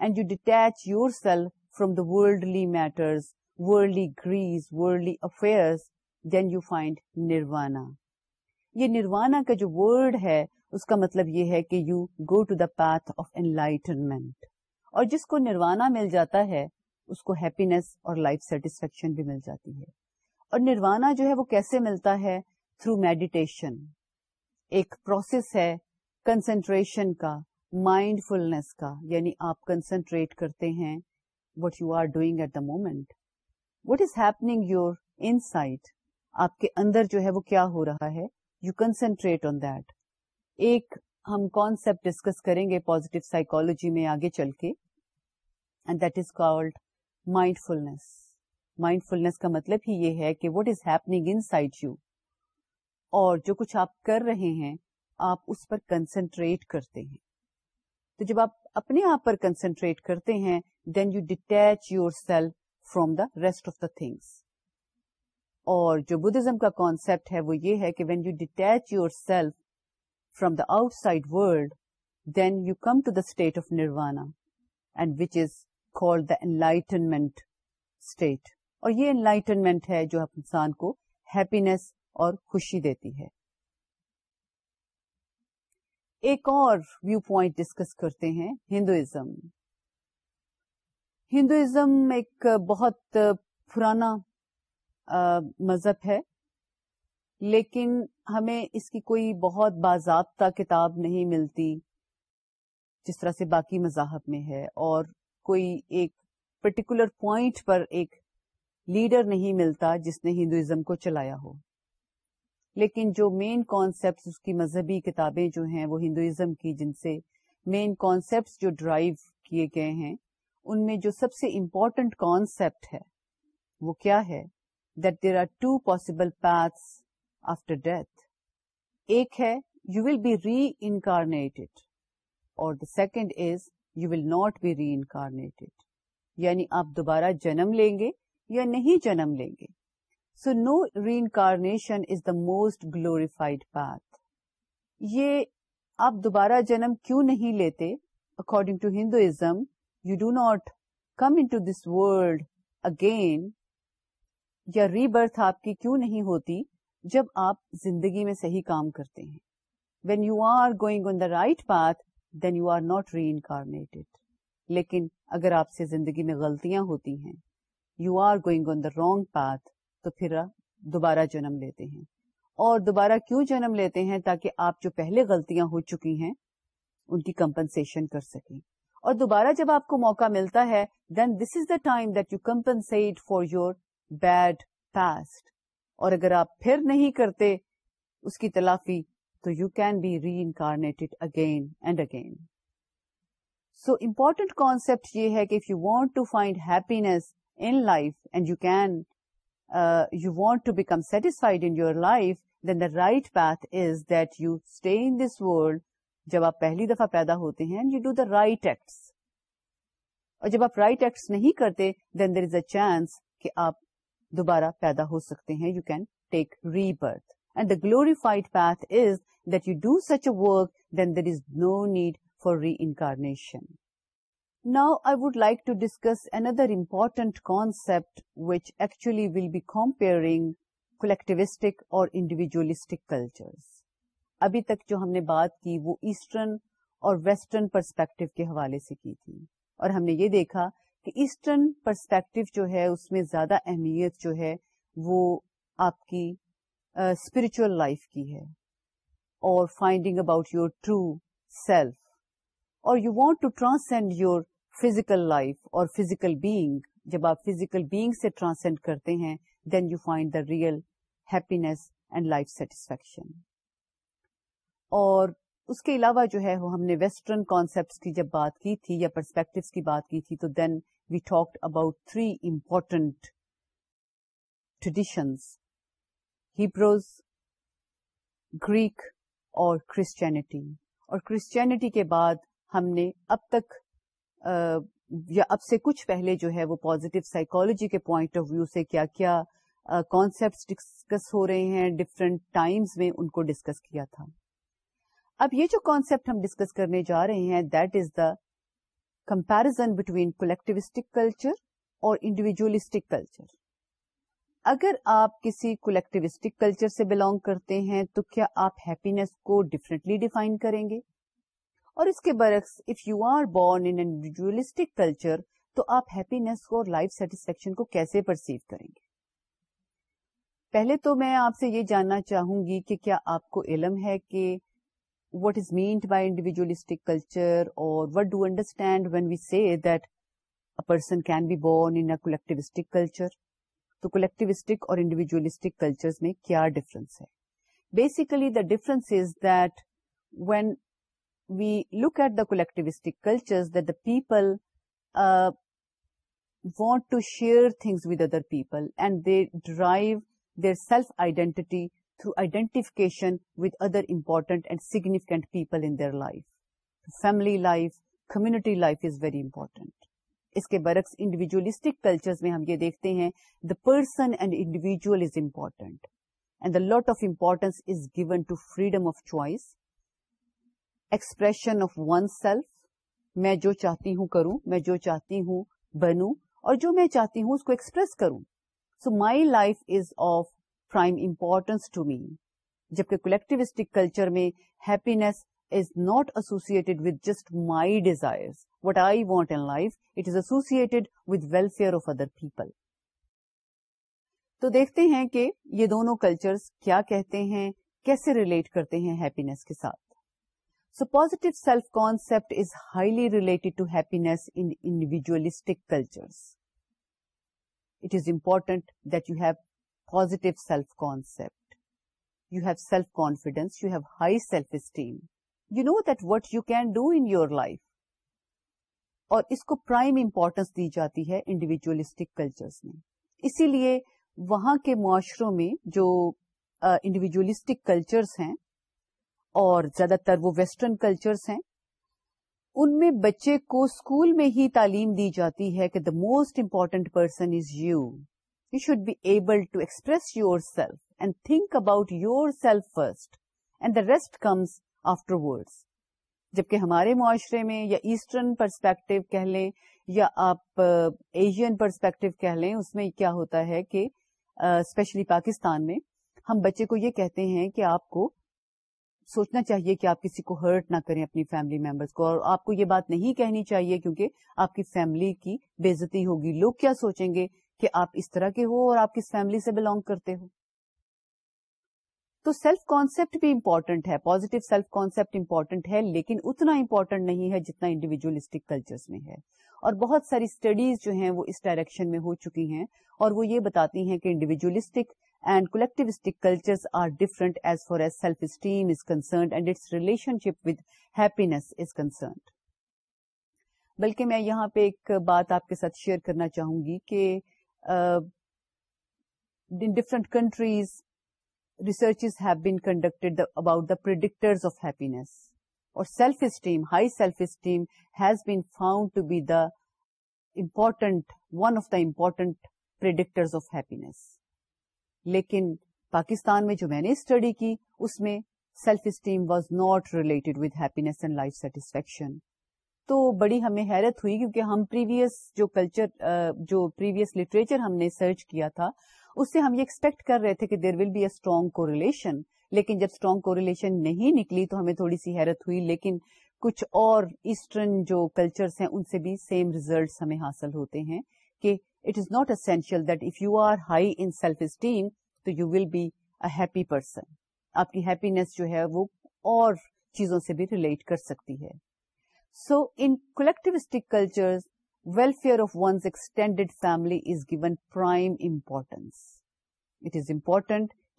and you detach yourself from the worldly matters worldly greeds worldly affairs then you find nirvana یہ نروانا کا جو ورڈ ہے، اس کا مطلب یہ ہے کہ you go to the path of enlightenment اور جس کو نروانا مل جاتا ہے، اس کو ہیپینس اور لائف سیٹسفیکشن بھی مل جاتی ہے. اور نروانا جو ہے وہ کیسے ملتا ہے؟ تھرو میڈیٹیشن ایک پروسیس ہے کنسنٹریشن کا مائنڈ فلنس کا یعنی آپ کنسنٹریٹ کرتے ہیں what you are doing at the moment what is happening your inside آپ کے اندر جو ہے وہ کیا ہو رہا ہے یو کنسنٹریٹ آن دیٹ ایک ہم کانسپٹ ڈسکس کریں گے پوزیٹو سائیکولوجی میں آگے چل کے and that is called mindfulness mindfulness کا مطلب ہی یہ ہے کہ what is happening inside you اور جو کچھ آپ کر رہے ہیں آپ اس پر کنسنٹریٹ کرتے ہیں۔ تو جب آپ اپنے آپ پر کنسنٹریٹ کرتے ہیں then you detach yourself from the rest of the things اور جو بدھزم کا کانسپٹ ہے، وہ یہ ہے کہ when you detach yourself from the outside world then you come to the state of nirvana and which is called the enlightenment state اور یہ انلائٹنمنٹ ہے جو انسان کو ہیپینس اور خوشی دیتی ہے۔ ایک اور ویو پوائنٹ ڈسکس کرتے ہیں، ہندوازم۔ ہندوازم ایک بہت پرانا مذہب ہے، لیکن ہمیں اس کی کوئی بہت باضابطہ کتاب نہیں ملتی جس طرح سے باقی مذاہب میں ہے، اور کوئی ایک پرٹیکولر پوائنٹ پر ایک لیڈر نہیں ملتا جس نے ہندوازم کو چلایا ہو۔ لیکن جو مین کانسیپٹ اس کی مذہبی کتابیں جو ہیں وہ ہندوازم کی، جن سے مین کانسیپٹ جو ڈرائیو کیے گئے ہیں، ان میں جو سب سے امپورٹنٹ کانسیپٹ ہے وہ کیا ہے؟ That there are two possible paths after death ایک ہے you will be reincarnated اور the second is you will not be reincarnated یعنی آپ دوبارہ جنم لیں گے یا نہیں جنم لیں گے؟ So no reincarnation is the most glorified path یہ آپ دوبارہ جنم کیوں نہیں لیتے according to Hinduism you do not come into this world again یا ری برتھ آپ کی کیوں نہیں ہوتی جب آپ زندگی میں صحیح کام کرتے ہیں when you are going on the right path then you are not reincarnated لیکن اگر آپ سے زندگی میں غلطیاں ہوتی ہیں you are going on the wrong path تو پھر دوبارہ جنم لیتے ہیں۔ اور دوبارہ کیوں جنم لیتے ہیں تاکہ آپ جو پہلے غلطیاں ہو چکی ہیں، ان کی کمپنسن کر سکیں۔ اور دوبارہ جب آپ کو موقع ملتا ہے then this is the time that you compensate for your bad past اور اگر آپ پھر نہیں کرتے اس کی تلافی، تو you can be reincarnated again and again so important concept یہ ہے کہ if you want to find happiness in life and you can you want to become satisfied in your life then the right path is that you stay in this world جب آپ پہلی دفعہ پیدا ہوتے ہیں you do the right acts اور جب آپ رائٹ ایکٹس نہیں کرتے then there is a chance کہ آپ دوبارہ پیدا ہو سکتے ہیں you can take rebirth and the glorified path is that you do such a work then there is no need for reincarnation now I would like to discuss another important concept which actually will be comparing collectivistic اور individualistic cultures ابھی تک جو ہم نے بات کی وہ eastern اور ویسٹرن پرسپیکٹو کے حوالے سے کی تھی اور ہم نے یہ دیکھا کہ ایسٹرن پرسپیکٹو جو ہے اس میں زیادہ اہمیت جو ہے وہ آپ کی اسپرچل لائف کی ہے اور finding about your true self اور you want to transcend your physical life اور فزیکل بینگ جب آپ فزیکل بینگ سے ٹرانسینڈ کرتے ہیں then you find the real happiness and life satisfaction اور اس کے علاوہ جو ہے وہ ہم نے ویسٹرن کانسپٹ کی جب بات کی تھی یا پرسپیکٹو کی بات کی تھی، تو then we talked about three important traditions Hebrews Greek اور کرسچینٹی اور کرسچینٹی کے بعد ہم نے اب تک یا اب سے کچھ پہلے جو ہے وہ پازیٹو سائیکولوجی کے پوائنٹ آف ویو سے کیا کیا کانسپٹ ڈسکس ہو رہے ہیں ڈفرینٹ ٹائمز میں ان کو ڈسکس کیا تھا۔ اب یہ جو کانسپٹ ہم ڈسکس کرنے جا رہے ہیں that is the comparison between collectivistic culture اور انڈیویجلسٹک کلچر اگر آپ کسی کولیکٹوسٹک کلچر سے بلونگ کرتے ہیں، تو کیا آپ ہیپینس کو ڈفرینٹلی ڈیفائن کریں گے؟ اور اس کے برعکس if you are born in individualistic culture تو آپ ہیپینس کو اور لائف سیٹسفیکشن کو کیسے پرسیو کریں گے پہلے تو میں آپ سے یہ جاننا چاہوں گی کہ کیا آپ کو علم ہے کہ what is meant by individualistic culture or what do understand when we say that a person can be born in a collectivistic culture تو collectivistic اور individualistic cultures میں کیا difference ہے basically the difference is that when we look at the collectivistic cultures that the people uh, want to share things with other people and they derive their self identity through identification with other important and significant people in their life. Family life, community life is very important. اس کے برعکس individualistic culture میں ہم یہ دیکھتے ہیں the person and individual is important and the lot of importance is given to freedom of choice expression of oneself میں جو چاہتی ہوں کروں، میں جو چاہتی ہوں بنوں، اور جو میں چاہتی ہوں اس کو ایکسپریس کروں۔ So my life is of prime importance to me جبکہ کولیکٹوسٹک کلچر میں happiness is not associated with just my desire what I want in life it is associated with welfare of other people تو دیکھتے ہیں کہ یہ دونوں cultures کیا کہتے ہیں، کیسے ریلیٹ کرتے ہیں ہیپینس کے ساتھ۔ So positive self concept is highly related to happiness individualistic cultures it is important that you have positive self-concept. You have self-confidence, you have high self-esteem. You know that what you can do in your life. اور اس کو prime importance دی جاتی ہے individualistic cultures میں اسی لیے وہاں کے معاشروں میں جو انڈیویجلسٹک کلچرس ہیں اور زیادہ تر وہ ویسٹرن کلچرس ہیں، ان میں بچے کو اسکول میں ہی تعلیم دی جاتی ہے کہ the most important person is you you should be able to express yourself and think about yourself first and the rest comes afterwards. جبکہ ہمارے معاشرے میں یا ایسٹرن پرسپیکٹو کہہ لیں یا آپ uh, ایشین پرسپیکٹو کہہ لیں، اس میں کیا ہوتا ہے کہ uh, اسپیشلی پاکستان میں، ہم بچے کو یہ کہتے ہیں کہ آپ کو سوچنا چاہیے کہ آپ کسی کو ہرٹ نہ کریں اپنی فیملی ممبرس کو اور آپ کو یہ بات نہیں کہنی چاہیے کیونکہ آپ کی فیملی کی بےزتی ہوگی۔ لوگ کیا سوچیں گے کہ آپ اس طرح کے ہو اور آپ کس فیملی سے بلونگ کرتے ہو؟ تو سیلف کانسپٹ بھی امپورٹنٹ ہے۔ پوزیٹو سیلف کانسپٹ امپورٹنٹ ہے لیکن اتنا امپورٹنٹ نہیں ہے جتنا انڈیویجلسٹک کلچرس میں ہے۔ اور بہت ساری اسٹڈیز جو ہیں وہ اس ڈائریکشن میں ہو چکی ہیں اور وہ یہ بتاتی ہیں کہ individualistic and collectivistic culture are different as far as self esteem is concerned and its relationship with happiness is concerned بلکہ میں یہاں پہ ایک بات آپ کے ساتھ شیئر کرنا چاہوں گی کہ in different countries researches have been conducted about the predictors of happiness اور self esteem high self esteem has been found to be the important one of the important predictors of happiness لیکن پاکستان میں جو میں نے study کی، اس میں self esteem was not related with happiness and life satisfaction تو بڑی ہمیں حیرت ہوئی کیونکہ ہم پریویس جو کلچر جو پریویس لٹریچر ہم نے سرچ کیا تھا، اس سے ہم یہ ایکسپیکٹ کر رہے تھے کہ there will be a strong correlation لیکن جب اسٹرانگ کو ریلیشن نہیں نکلی تو ہمیں تھوڑی سی حیرت ہوئی، لیکن کچھ اور ایسٹرن جو کلچرس ہیں، ان سے بھی سیم ریزلٹس ہمیں حاصل ہوتے ہیں کہ it is not essential that if you are high in self esteem تو you will be a happy person آپ کی ہیپینس جو ہے وہ اور چیزوں سے بھی ریلیٹ کر سکتی ہے۔ So in collectivistic culture welfare of one's extended family is given prime importance it is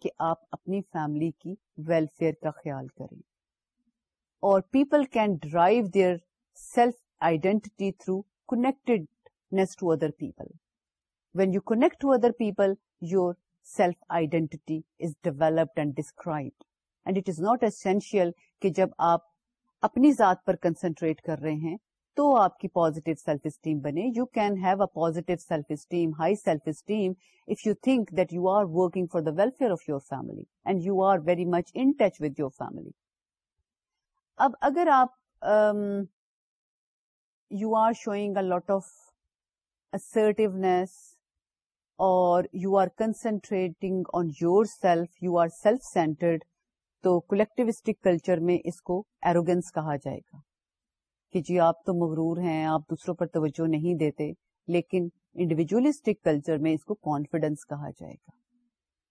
کہ آپ اپنی فیملی کی ویلفیئر کا خیال کریں۔ اور people can drive their self identity through connectedness to other people. When you connect to other people your self identity is developed and described and it is not essential کہ جب آپ اپنی ذات پر کنسنٹریٹ کر رہے ہیں، تو آپ کی پازیٹو سیلف اسٹیم بنے. You can have a positive self esteem high self esteem if you think that you are working for the welfare of your family and you are very much in touch with your family اب اگر آپ you are showing a lot of assertiveness اور you are concentrating on yourself you are self centred تو collectivistic culture میں اس کو arrogance کہا جائے گا کہ جی آپ تو مغرور ہیں، آپ دوسروں پر توجہ نہیں دیتے، لیکن انڈیویجلسٹک کلچر میں اس کو کانفیڈینس کہا جائے گا۔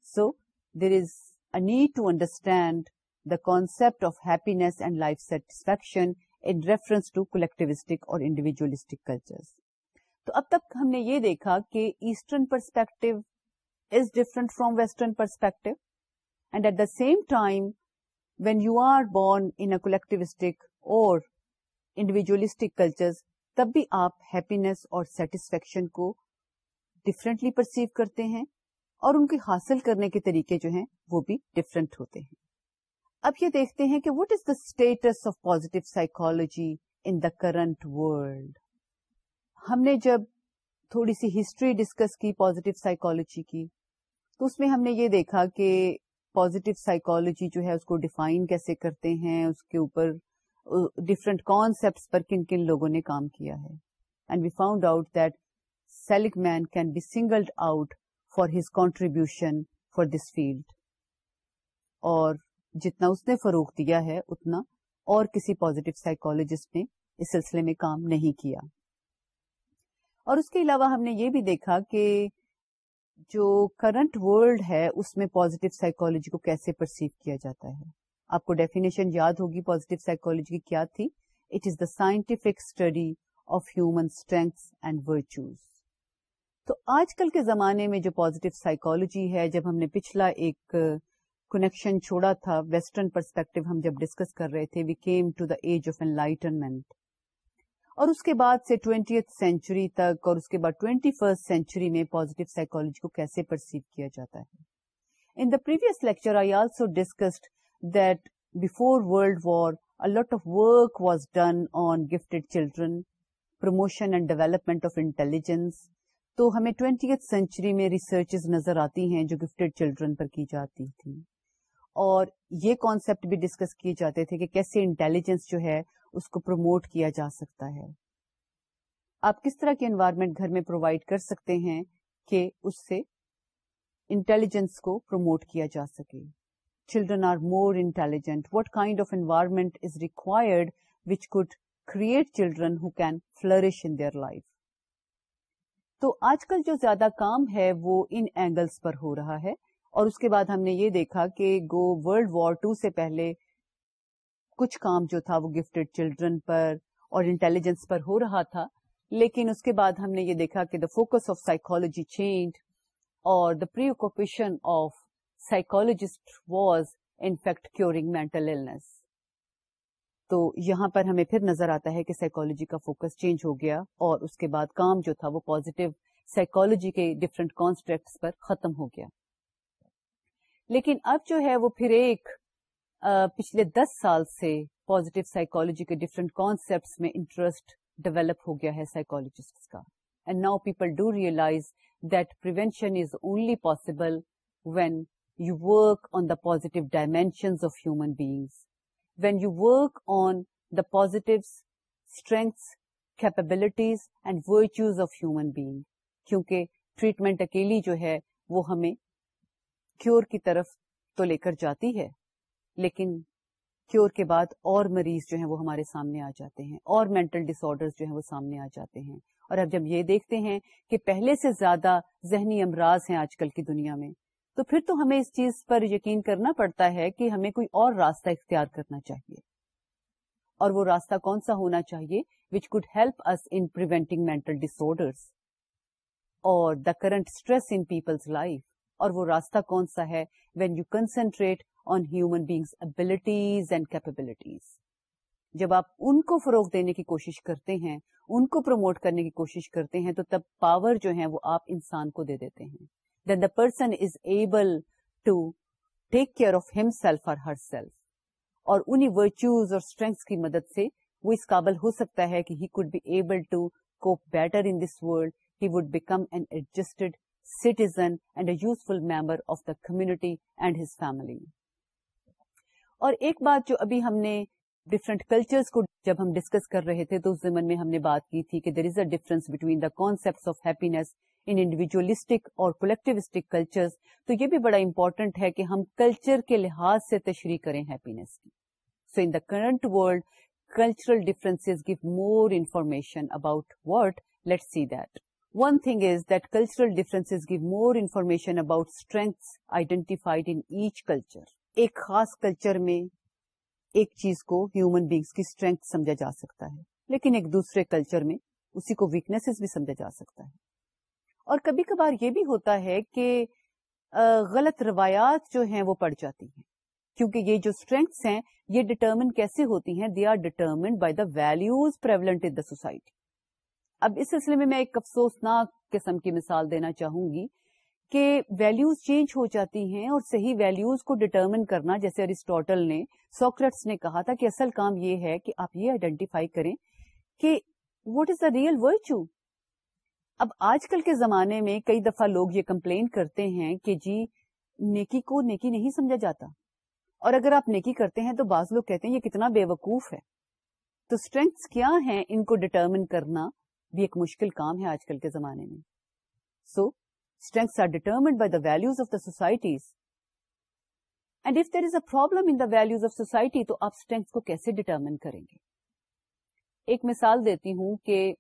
So there is a need to understand the concept of happiness and life satisfaction in reference to collectivistic اور انڈیویجلسٹک کلچر تو اب تک ہم نے یہ دیکھا کہ eastern perspective is different from western perspective and at the same time when you are born in collectivistic اور انڈیویجلسٹک کلچر تب بھی آپ ہیپینس اور سیٹسفیکشن کو ڈفرینٹلی پرسیو کرتے ہیں اور ان کی حاصل کرنے کے طریقے جو ہیں وہ بھی ڈفرینٹ ہوتے ہیں۔ اب یہ دیکھتے ہیں کہ what is the status of positive psychology in the current world ہم نے جب تھوڑی سی ہسٹری ڈسکس کی پازیٹو سائیکولوجی کی، تو اس میں ہم نے یہ دیکھا کہ پازیٹو سائیکولوجی جو ہے، اس کو ڈیفائن کیسے کرتے ہیں، اس کے اوپر ڈفرنٹ کانسپٹ پر کن کن لوگوں نے کام کیا ہے۔ And we found out that Seligman can be singled out for his contribution for this field اور جتنا اس نے فروغ دیا ہے، اتنا اور کسی پازیٹو سائیکولوجسٹ نے اس سلسلے میں کام نہیں کیا۔ اور اس کے علاوہ ہم نے یہ بھی دیکھا کہ جو کرنٹ ورلڈ ہے، اس میں پازیٹو سائیکولوجی کو کیسے پرسیو کیا جاتا ہے؟ آپ کو ڈیفینیشن یاد ہوگی پازیٹو سائیکولوجی کی کیا تھی؟ It is the scientific study of human strengths and virtues تو آج کل کے زمانے میں جو پازیٹو سائیکولوجی ہے، جب ہم نے پچھلا ایک کنیکشن چھوڑا تھا ویسٹرن پرسپیکٹو ہم جب ڈسکس کر رہے تھے we came to the age of enlightenment اور اس کے بعد سے ٹوینٹی سینچری تک اور اس کے بعد ٹوینٹی فرسٹ سینچری میں پازیٹو سائیکولوجی کو کیسے پرسیو کیا جاتا ہے؟ In the previous lecture I also discussed that before world war lot of work was done on gifted children promotion and development of intelligence تو ہمیں ٹوینٹی سینچری میں researches نظر آتی ہیں جو گفٹڈ چلڈرن پر کی جاتی تھی اور یہ کانسیپٹ بھی ڈسکس کیے جاتے تھے کہ کیسے انٹیلیجنس جو ہے اس کو پروموٹ کیا جا سکتا ہے۔ آپ کس طرح کے انوائرمنٹ گھر میں پرووائڈ کر سکتے ہیں کہ اس سے انٹیلیجنس کو پروموٹ کیا جا سکے؟ Children are more intelligent what kind of environment is required which could create children who can flourish in their life تو آج کل جو زیادہ کام ہے وہ ان اینگلس پر ہو رہا ہے۔ اور اس کے بعد ہم نے یہ دیکھا کہ گو ورلڈ وار ٹو سے پہلے کچھ کام جو تھا وہ گفٹڈ چلڈرن پر اور انٹیلیجنس پر ہو رہا تھا، لیکن اس کے بعد ہم نے یہ دیکھا کہ the focus of psychology change اور the preoccupation of psychologist was in fact curing mental تو یہاں پر ہمیں پھر نظر آتا ہے کہ سائیکولوجی کا فوکس چینج ہو گیا اور اس کے بعد کام جو تھا وہ پازیٹو سائیکولوجی کے ڈفرینٹ کانسپٹس پر ختم ہو گیا۔ لیکن اب جو ہے وہ پھر ایک پچھلے دس سال سے پازیٹو سائیکولوجی کے ڈفرینٹ کانسپٹس میں انٹرسٹ ڈیولپ ہو گیا ہے سائیکولوجسٹ کا۔ And now people do realize that prevention is only possible when you work on the positive dimensions of human beings when you work on the positive strengths capabilities and virtues of human being کیونکہ treatment اکیلی جو ہے وہ ہمیں cure کی طرف تو لے کر جاتی ہے، لیکن کیور کے بعد اور مریض جو ہیں وہ ہمارے سامنے آ جاتے ہیں، اور مینٹل ڈس آرڈر جو ہیں وہ سامنے آ جاتے ہیں۔ اور اب جب یہ دیکھتے ہیں کہ پہلے سے زیادہ ذہنی امراض ہیں آج کل کی دنیا میں، تو پھر تو ہمیں اس چیز پر یقین کرنا پڑتا ہے کہ ہمیں کوئی اور راستہ اختیار کرنا چاہیے۔ اور وہ راستہ کون سا ہونا چاہیے which could help us in preventing mental dis اور the current stress in people's life اور وہ راستہ کون سا ہے when you concentrate on human beings abilities and capabilities جب آپ ان کو فروغ دینے کی کوشش کرتے ہیں، ان کو پروموٹ کرنے کی کوشش کرتے ہیں، تو تب پاور جو ہے وہ آپ انسان کو دے دیتے ہیں. Then the person is able to take care of himself اور ہر سیلف اور انہیں ورچوز اور اسٹرینگس کی مدد سے وہ اس قابل ہو سکتا ہے کہ he could be able to cope better in this world he would become an adjusted citizen and a useful member of the community and his family اور ایک بات جو ابھی ہم نے ڈفرنٹ کلچرس کو جب ہم ڈسکس کر رہے تھے تو اس زمن میں ہم نے بات کی تھی کہ there is a difference between the concept of happiness in individualistic اور کولیکٹوسٹک کلچر تو یہ بھی بڑا امپورٹنٹ ہے کہ ہم کلچر کے لحاظ سے تشریح کریں ہیپینےس کی. So in the current world cultural difference give more information about what let see that one thing is that cultural difference give more information about strengths identified in each culture ایک خاص culture میں ایک چیز کو human beings کی string سمجھا جا سکتا ہے، لیکن ایک دوسرے کلچر میں اسی کو ویکنیس بھی سمجھا جا سکتا ہے۔ اور کبھی کبھار یہ بھی ہوتا ہے کہ غلط روایات جو ہیں وہ پڑ جاتی ہیں۔ کیونکہ یہ جو اسٹرینگس ہیں، یہ ڈٹرمن کیسے ہوتی ہیں؟ They are determined by the values prevalent in the society اب اس سلسلے میں میں ایک افسوسناک قسم کی مثال دینا چاہوں گی کہ ویلوز چینج ہو جاتی ہیں اور صحیح ویلوز کو ڈٹرمن کرنا، جیسے ارسٹوٹل نے سوکرٹس نے کہا تھا کہ اصل کام یہ ہے کہ آپ یہ آئیڈینٹیفائی کریں کہ what is the real virtue اب آج کل کے زمانے میں کئی دفعہ لوگ یہ کمپلین کرتے ہیں کہ جی نیکی کو نیکی نہیں سمجھا جاتا۔ اور اگر آپ نیکی کرتے ہیں تو بعض لوگ کہتے ہیں یہ کتنا بے وقوف ہے۔ تو اسٹرینگس کیا ہیں ان کو ڈٹرمن کرنا؟ بھی ایک مشکل کام ہے آج کل کے زمانے میں۔ So strengths are determined by the values of the societies and if there is a problem in the values of society تو آپ اسٹرینگس کو کیسے ڈٹرمن کریں گے؟ ایک مثال دیتی ہوں کہ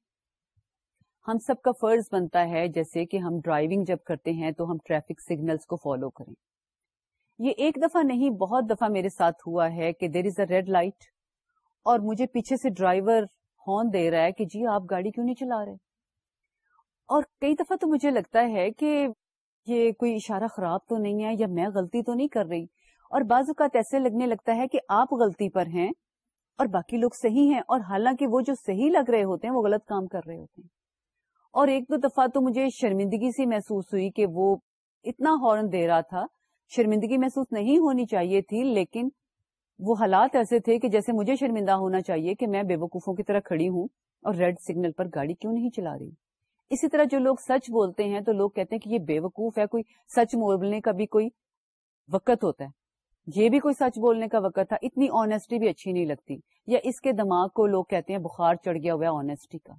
ہم سب کا فرض بنتا ہے جیسے کہ ہم ڈرائیونگ جب کرتے ہیں تو ہم ٹریفک سگنلز کو فالو کریں۔ یہ ایک دفعہ نہیں، بہت دفعہ میرے ساتھ ہوا ہے کہ there is a red light اور مجھے پیچھے سے ڈرائیور ہارن دے رہا ہے کہ جی آپ گاڑی کیوں نہیں چلا رہے؟ اور کئی دفعہ تو مجھے لگتا ہے کہ یہ کوئی اشارہ خراب تو نہیں ہے یا میں غلطی تو نہیں کر رہی۔ اور بعض اوقات ایسے لگنے لگتا ہے کہ آپ غلطی پر ہیں اور باقی لوگ صحیح ہیں اور حالانکہ وہ جو صحیح لگ رہے ہوتے ہیں وہ غلط کام کر رہے ہوتے ہیں۔ اور ایک دو دفعہ تو مجھے شرمندگی سی محسوس ہوئی کہ وہ اتنا ہارن دے رہا تھا۔ شرمندگی محسوس نہیں ہونی چاہیے تھی لیکن وہ حالات ایسے تھے کہ جیسے مجھے شرمندہ ہونا چاہیے کہ میں بے وقوفوں کی طرح کھڑی ہوں اور ریڈ سگنل پر گاڑی کیوں نہیں چلا رہی۔ اسی طرح جو لوگ سچ بولتے ہیں تو لوگ کہتے ہیں کہ یہ بے وقوف ہے، کوئی سچ بولنے کا بھی کوئی وقت ہوتا ہے۔ یہ بھی کوئی سچ بولنے کا وقت تھا، اتنی آنےسٹی بھی اچھی نہیں لگتی۔ یا اس کے دماغ کو لوگ کہتے ہیں بخار چڑھ گیا ہوا ہے آنےسٹی کا۔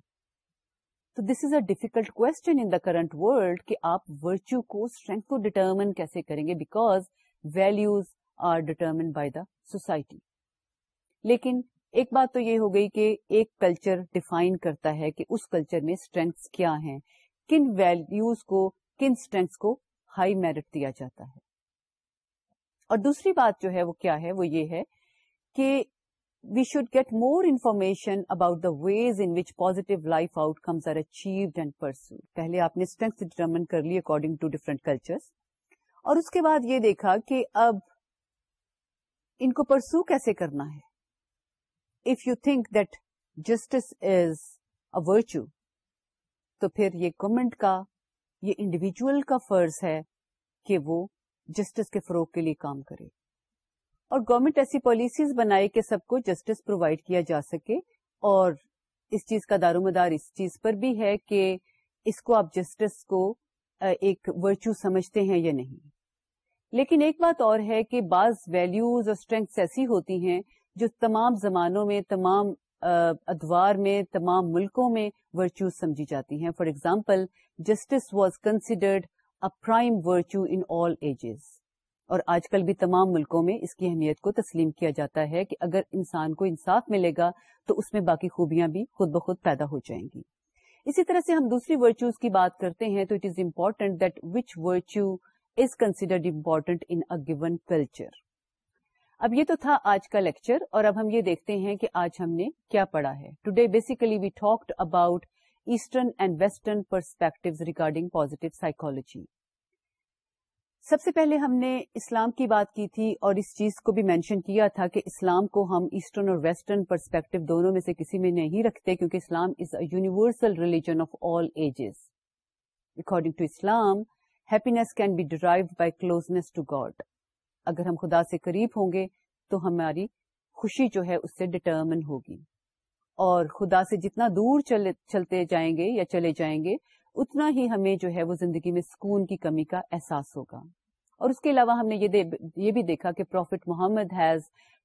تو this is a difficult question in the current world کہ آپ ورچو کو اسٹرینتھ کو ڈیٹرمن کیسے کریں گے؟ Because values are determine by the society لیکن ایک بات تو یہ ہو گئی کہ ایک کلچر ڈیفائن کرتا ہے کہ اس کلچر میں اسٹرینگس کیا ہیں، کن ویلوز کو، کن اسٹرینگس کو ہائی میرٹ دیا جاتا ہے۔ اور دوسری بات جو ہے وہ کیا ہے، وہ یہ ہے کہ we should get more information about the ways in which positive life outcomes are achieved and pursue پہلے آپ نے اسٹرینتھ ڈیٹرمن کر لی اکارڈنگ ٹو ڈفرنٹ کلچر اور اس کے بعد یہ دیکھا کہ اب ان کو پرسو کیسے کرنا ہے؟ If you think that justice is a virtue, تو پھر یہ گورمنٹ کا یہ انڈیویجل کا فرض ہے کہ وہ جسٹس کے فروغ کے لیے کام کرے۔ اور گورنمنٹ ایسی پالیسیز بنائے کہ سب کو جسٹس پرووائڈ کیا جا سکے اور اس چیز کا دار و مدار اس چیز پر بھی ہے کہ اس کو آپ جسٹس کو ایک ورچو سمجھتے ہیں یا نہیں۔ لیکن ایک بات اور ہے کہ بعض ویلیوز اور اسٹرینگس ایسی ہوتی ہیں جو تمام زمانوں میں، تمام ادوار میں، تمام ملکوں میں ورچوز سمجھی جاتی ہیں۔ For example justice was considered a prime virtue in all ages اور آج کل بھی تمام ملکوں میں اس کی اہمیت کو تسلیم کیا جاتا ہے کہ اگر انسان کو انصاف ملے گا تو اس میں باقی خوبیاں بھی خود بخود پیدا ہو جائیں گی۔ اسی طرح سے ہم دوسری ورچوز کی بات کرتے ہیں تو it is important that which virtue is considered important in given culture اب یہ تو تھا آج کا لیکچر اور اب ہم یہ دیکھتے ہیں کہ آج ہم نے کیا پڑھا ہے۔ Today basically we talked about eastern and western perspective regarding positive psychology سب سے پہلے ہم نے اسلام کی بات کی تھی اور اس چیز کو بھی مینشن کیا تھا کہ اسلام کو ہم ایسٹرن اور ویسٹرن پرسپیکٹو دونوں میں سے کسی میں نہیں رکھتے کیونکہ Islam is a universal religion of all ages according to Islam happiness can be derive by closeness to God اگر ہم خدا سے قریب ہوں گے تو ہماری خوشی جو ہے اس سے ڈٹرمن ہوگی۔ اور خدا سے جتنا دور چلتے جائیں گے یا چلے جائیں گے، اتنا ہی ہمیں جو ہے وہ زندگی میں سکون کی کمی کا احساس ہوگا۔ اور اس کے علاوہ ہم نے یہ بھی دیکھا کہ prophet Muhammad has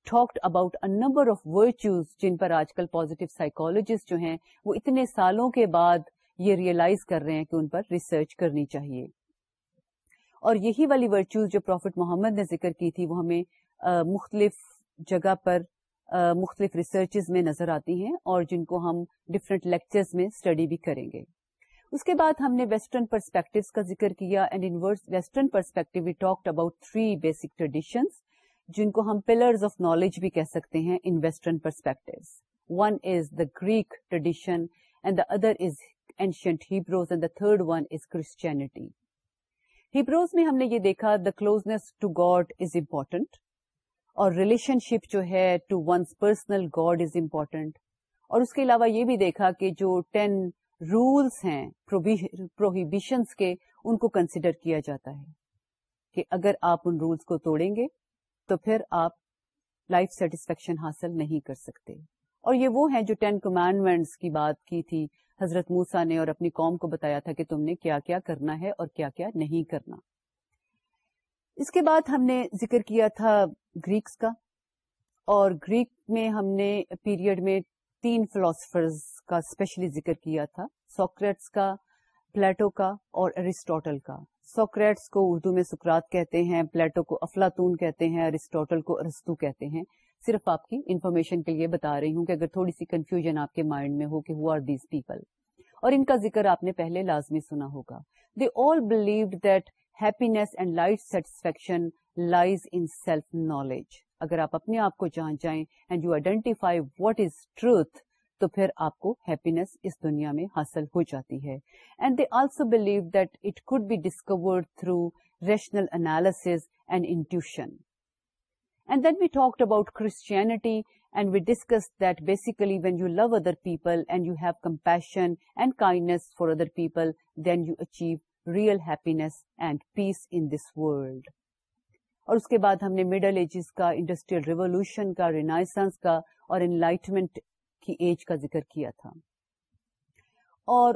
talked about a number of virtues جن پر آج کل پازیٹو سائیکولوجسٹ جو ہیں وہ اتنے سالوں کے بعد یہ ریئلائز کر رہے ہیں کہ ان پر ریسرچ کرنی چاہیے۔ اور یہی والی ورچوز جو پروفیٹ محمد نے ذکر کی تھی، وہ ہمیں مختلف جگہ پر مختلف ریسرچز میں نظر آتی ہیں اور جن کو ہم ڈفرینٹ لیکچرز میں اسٹڈی بھی کریں گے۔ اس کے بعد ہم نے ویسٹرن پرسپیکٹو کا ذکر کیا and in western perspective we talked about three basic traditions جن کو ہم پلرز آف نالج بھی کہہ سکتے ہیں in western perspective one is the Greek tradition and the other is ancient Hebrews and the third one is Christianity Hebrews میں ہم نے یہ دیکھا the closeness to God is important اور ریلیشن شپ جو ہے to one's personal God is important اور اس کے علاوہ یہ بھی دیکھا کہ جو ٹین رولس ہیں پروہیبیشنس کے، ان کو کنسیڈر کیا جاتا ہے کہ اگر آپ ان رولس کو توڑیں گے تو پھر آپ لائف سیٹسفیکشن حاصل نہیں کر سکتے اور یہ وہ ہیں جو ٹین کمانڈمنٹس کی بات کی تھی حضرت موسا نے اور اپنی قوم کو بتایا تھا کہ تم نے کیا کیا کرنا ہے اور کیا کیا نہیں کرنا۔ اس کے بعد ہم نے ذکر کیا تھا گریکس کا، اور گریک میں ہم نے پیریڈ میں تین فلاسفرز کا اسپیشلی ذکر کیا تھا، سوکریٹس کا، پلیٹو کا اور ارسٹوٹل کا۔ سوکریٹس کو اردو میں سکرات کہتے ہیں، پلیٹو کو افلاطون کہتے ہیں ارسٹوٹل کو ارستو کہتے ہیں۔ صرف آپ کی انفارمیشن کے لیے بتا رہی ہوں کہ اگر تھوڑی سی کنفیوژن آپ کے مائنڈ میں ہو کہ ہو آر دیز پیپل اور ان کا ذکر آپ نے پہلے لازمی سنا ہوگا۔ They all believed that happiness and life satisfaction lies in self knowledge اگر آپ اپنے آپ کو جان جائیں and you identify what is truth تو پھر آپ کو ہیپینس اس دنیا میں حاصل ہو جاتی ہے۔ And they also believe that it could be discovered through rational analysis and intuition and then we talked about Christianity and we discuss that basically when you love other people and you have compassion and kindness for other people then you achieve real happiness and peace in this world اور اس کے بعد ہم نے middle ages کا industrial revolution کا renaissance کا اور انلائٹمنٹ کی ایج کا ذکر کیا تھا. اور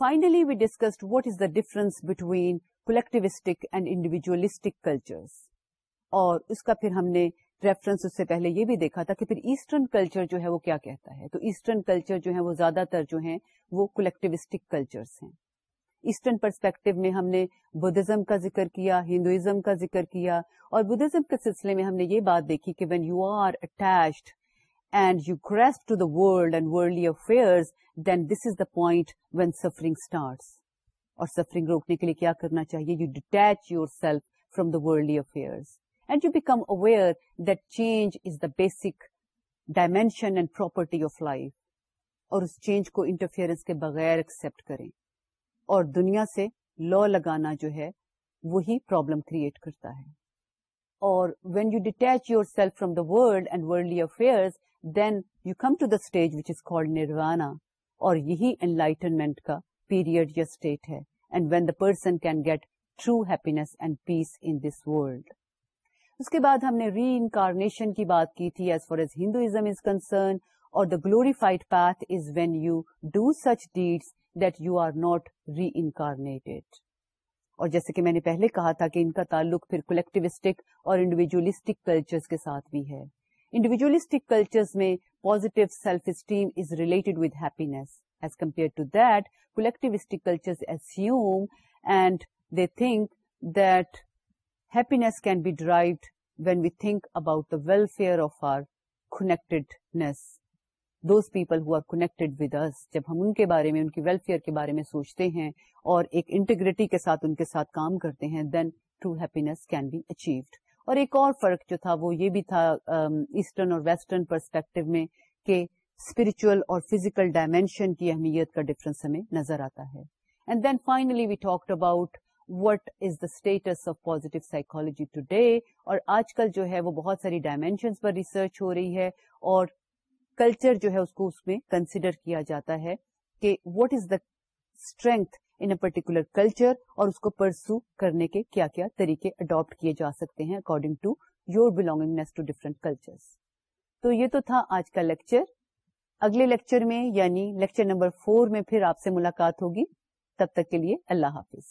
finally we discussed what is the difference between collectivistic and individualistic culture اور اس کا پھر ہم نے ریفرنس اس سے پہلے یہ بھی دیکھا تھا کہ پھر ایسٹرن کلچر جو ہے وہ کیا کہتا ہے؟ تو ایسٹرن کلچر جو ہے وہ زیادہ تر جو ہیں وہ کولیکٹوسٹک کلچرس ہیں۔ ایسٹرن پرسپیکٹو میں ہم نے بدھزم کا ذکر کیا ہندوازم کا ذکر کیا اور بدھزم کے سلسلے میں ہم نے یہ بات دیکھی کہ when you are attached and you grease to the world and worldly affairs then this is the point when suffering starts اور سفرنگ روکنے کے لیے کیا کرنا چاہیے؟ You detach yourself from the worldly affairs and you become aware that change is the basic dimension and property of life اور اس change کو انٹرفیئرنس کے بغیر ایکسپٹ کریں۔ اور دنیا سے لا لگانا جو ہے، وہی پرابلم کریٹ کرتا ہے۔ اور when you detach yourself from the world and worldly affairs then you come to the stage which is called nirvana اور یہی انلائٹنمنٹ کا پیریڈ یا اسٹیٹ ہے۔ And when the person can get true happiness and peace in this world اس کے بعد ہم نے reincarnation کی بات کی تھی. As far as Hinduism is concern اور the glorified path is when you do such deeds that you are not reincarnated اور جیسے کہ میں نے پہلے کہا تھا کہ ان کا تعلق پھر کولیکٹوسٹک اور انڈیویجلسٹک کلچر کے ساتھ بھی ہے. انڈیویجلسٹک کلچر میں positive self esteem is related with happiness as compare to that collectivistic culture assume and they think that happiness can be derived when we think about the welfare of our connectedness those people who are connected with us جب ہم ان کے بارے میں ان کی welfare کے بارے میں سوچتے ہیں اور ایک انٹیگریٹی کے ساتھ ان کے ساتھ کام کرتے ہیں then true happiness can be achieved اور ایک اور فرق جو تھا وہ یہ بھی تھا ایسٹرن اور ویسٹرن پرسپیکٹو میں کہ اسپرچل اور فزیکل ڈائمینشن کی اہمیت کا ڈفرنس ہمیں نظر آتا ہے. And then finally we talked about what is the status of positive psychology today اور آج کل جو ہے وہ بہت ساری ڈائمینشنس پر ریسرچ ہو رہی ہے اور کلچر جو ہے اس کو اس میں کنسیڈر کیا جاتا ہے کہ what is the strength in a particular culture اور اس کو پرسو کرنے کے کیا کیا طریقے اڈاپٹ کیے جا سکتے ہیں according to your belongingness to different culture تو یہ تو تھا آج کا لیکچر اگلے لیکچر میں یعنی لیکچر نمبر فور میں پھر آپ سے ملاقات ہوگی. تب تک کے لیے اللہ حافظ.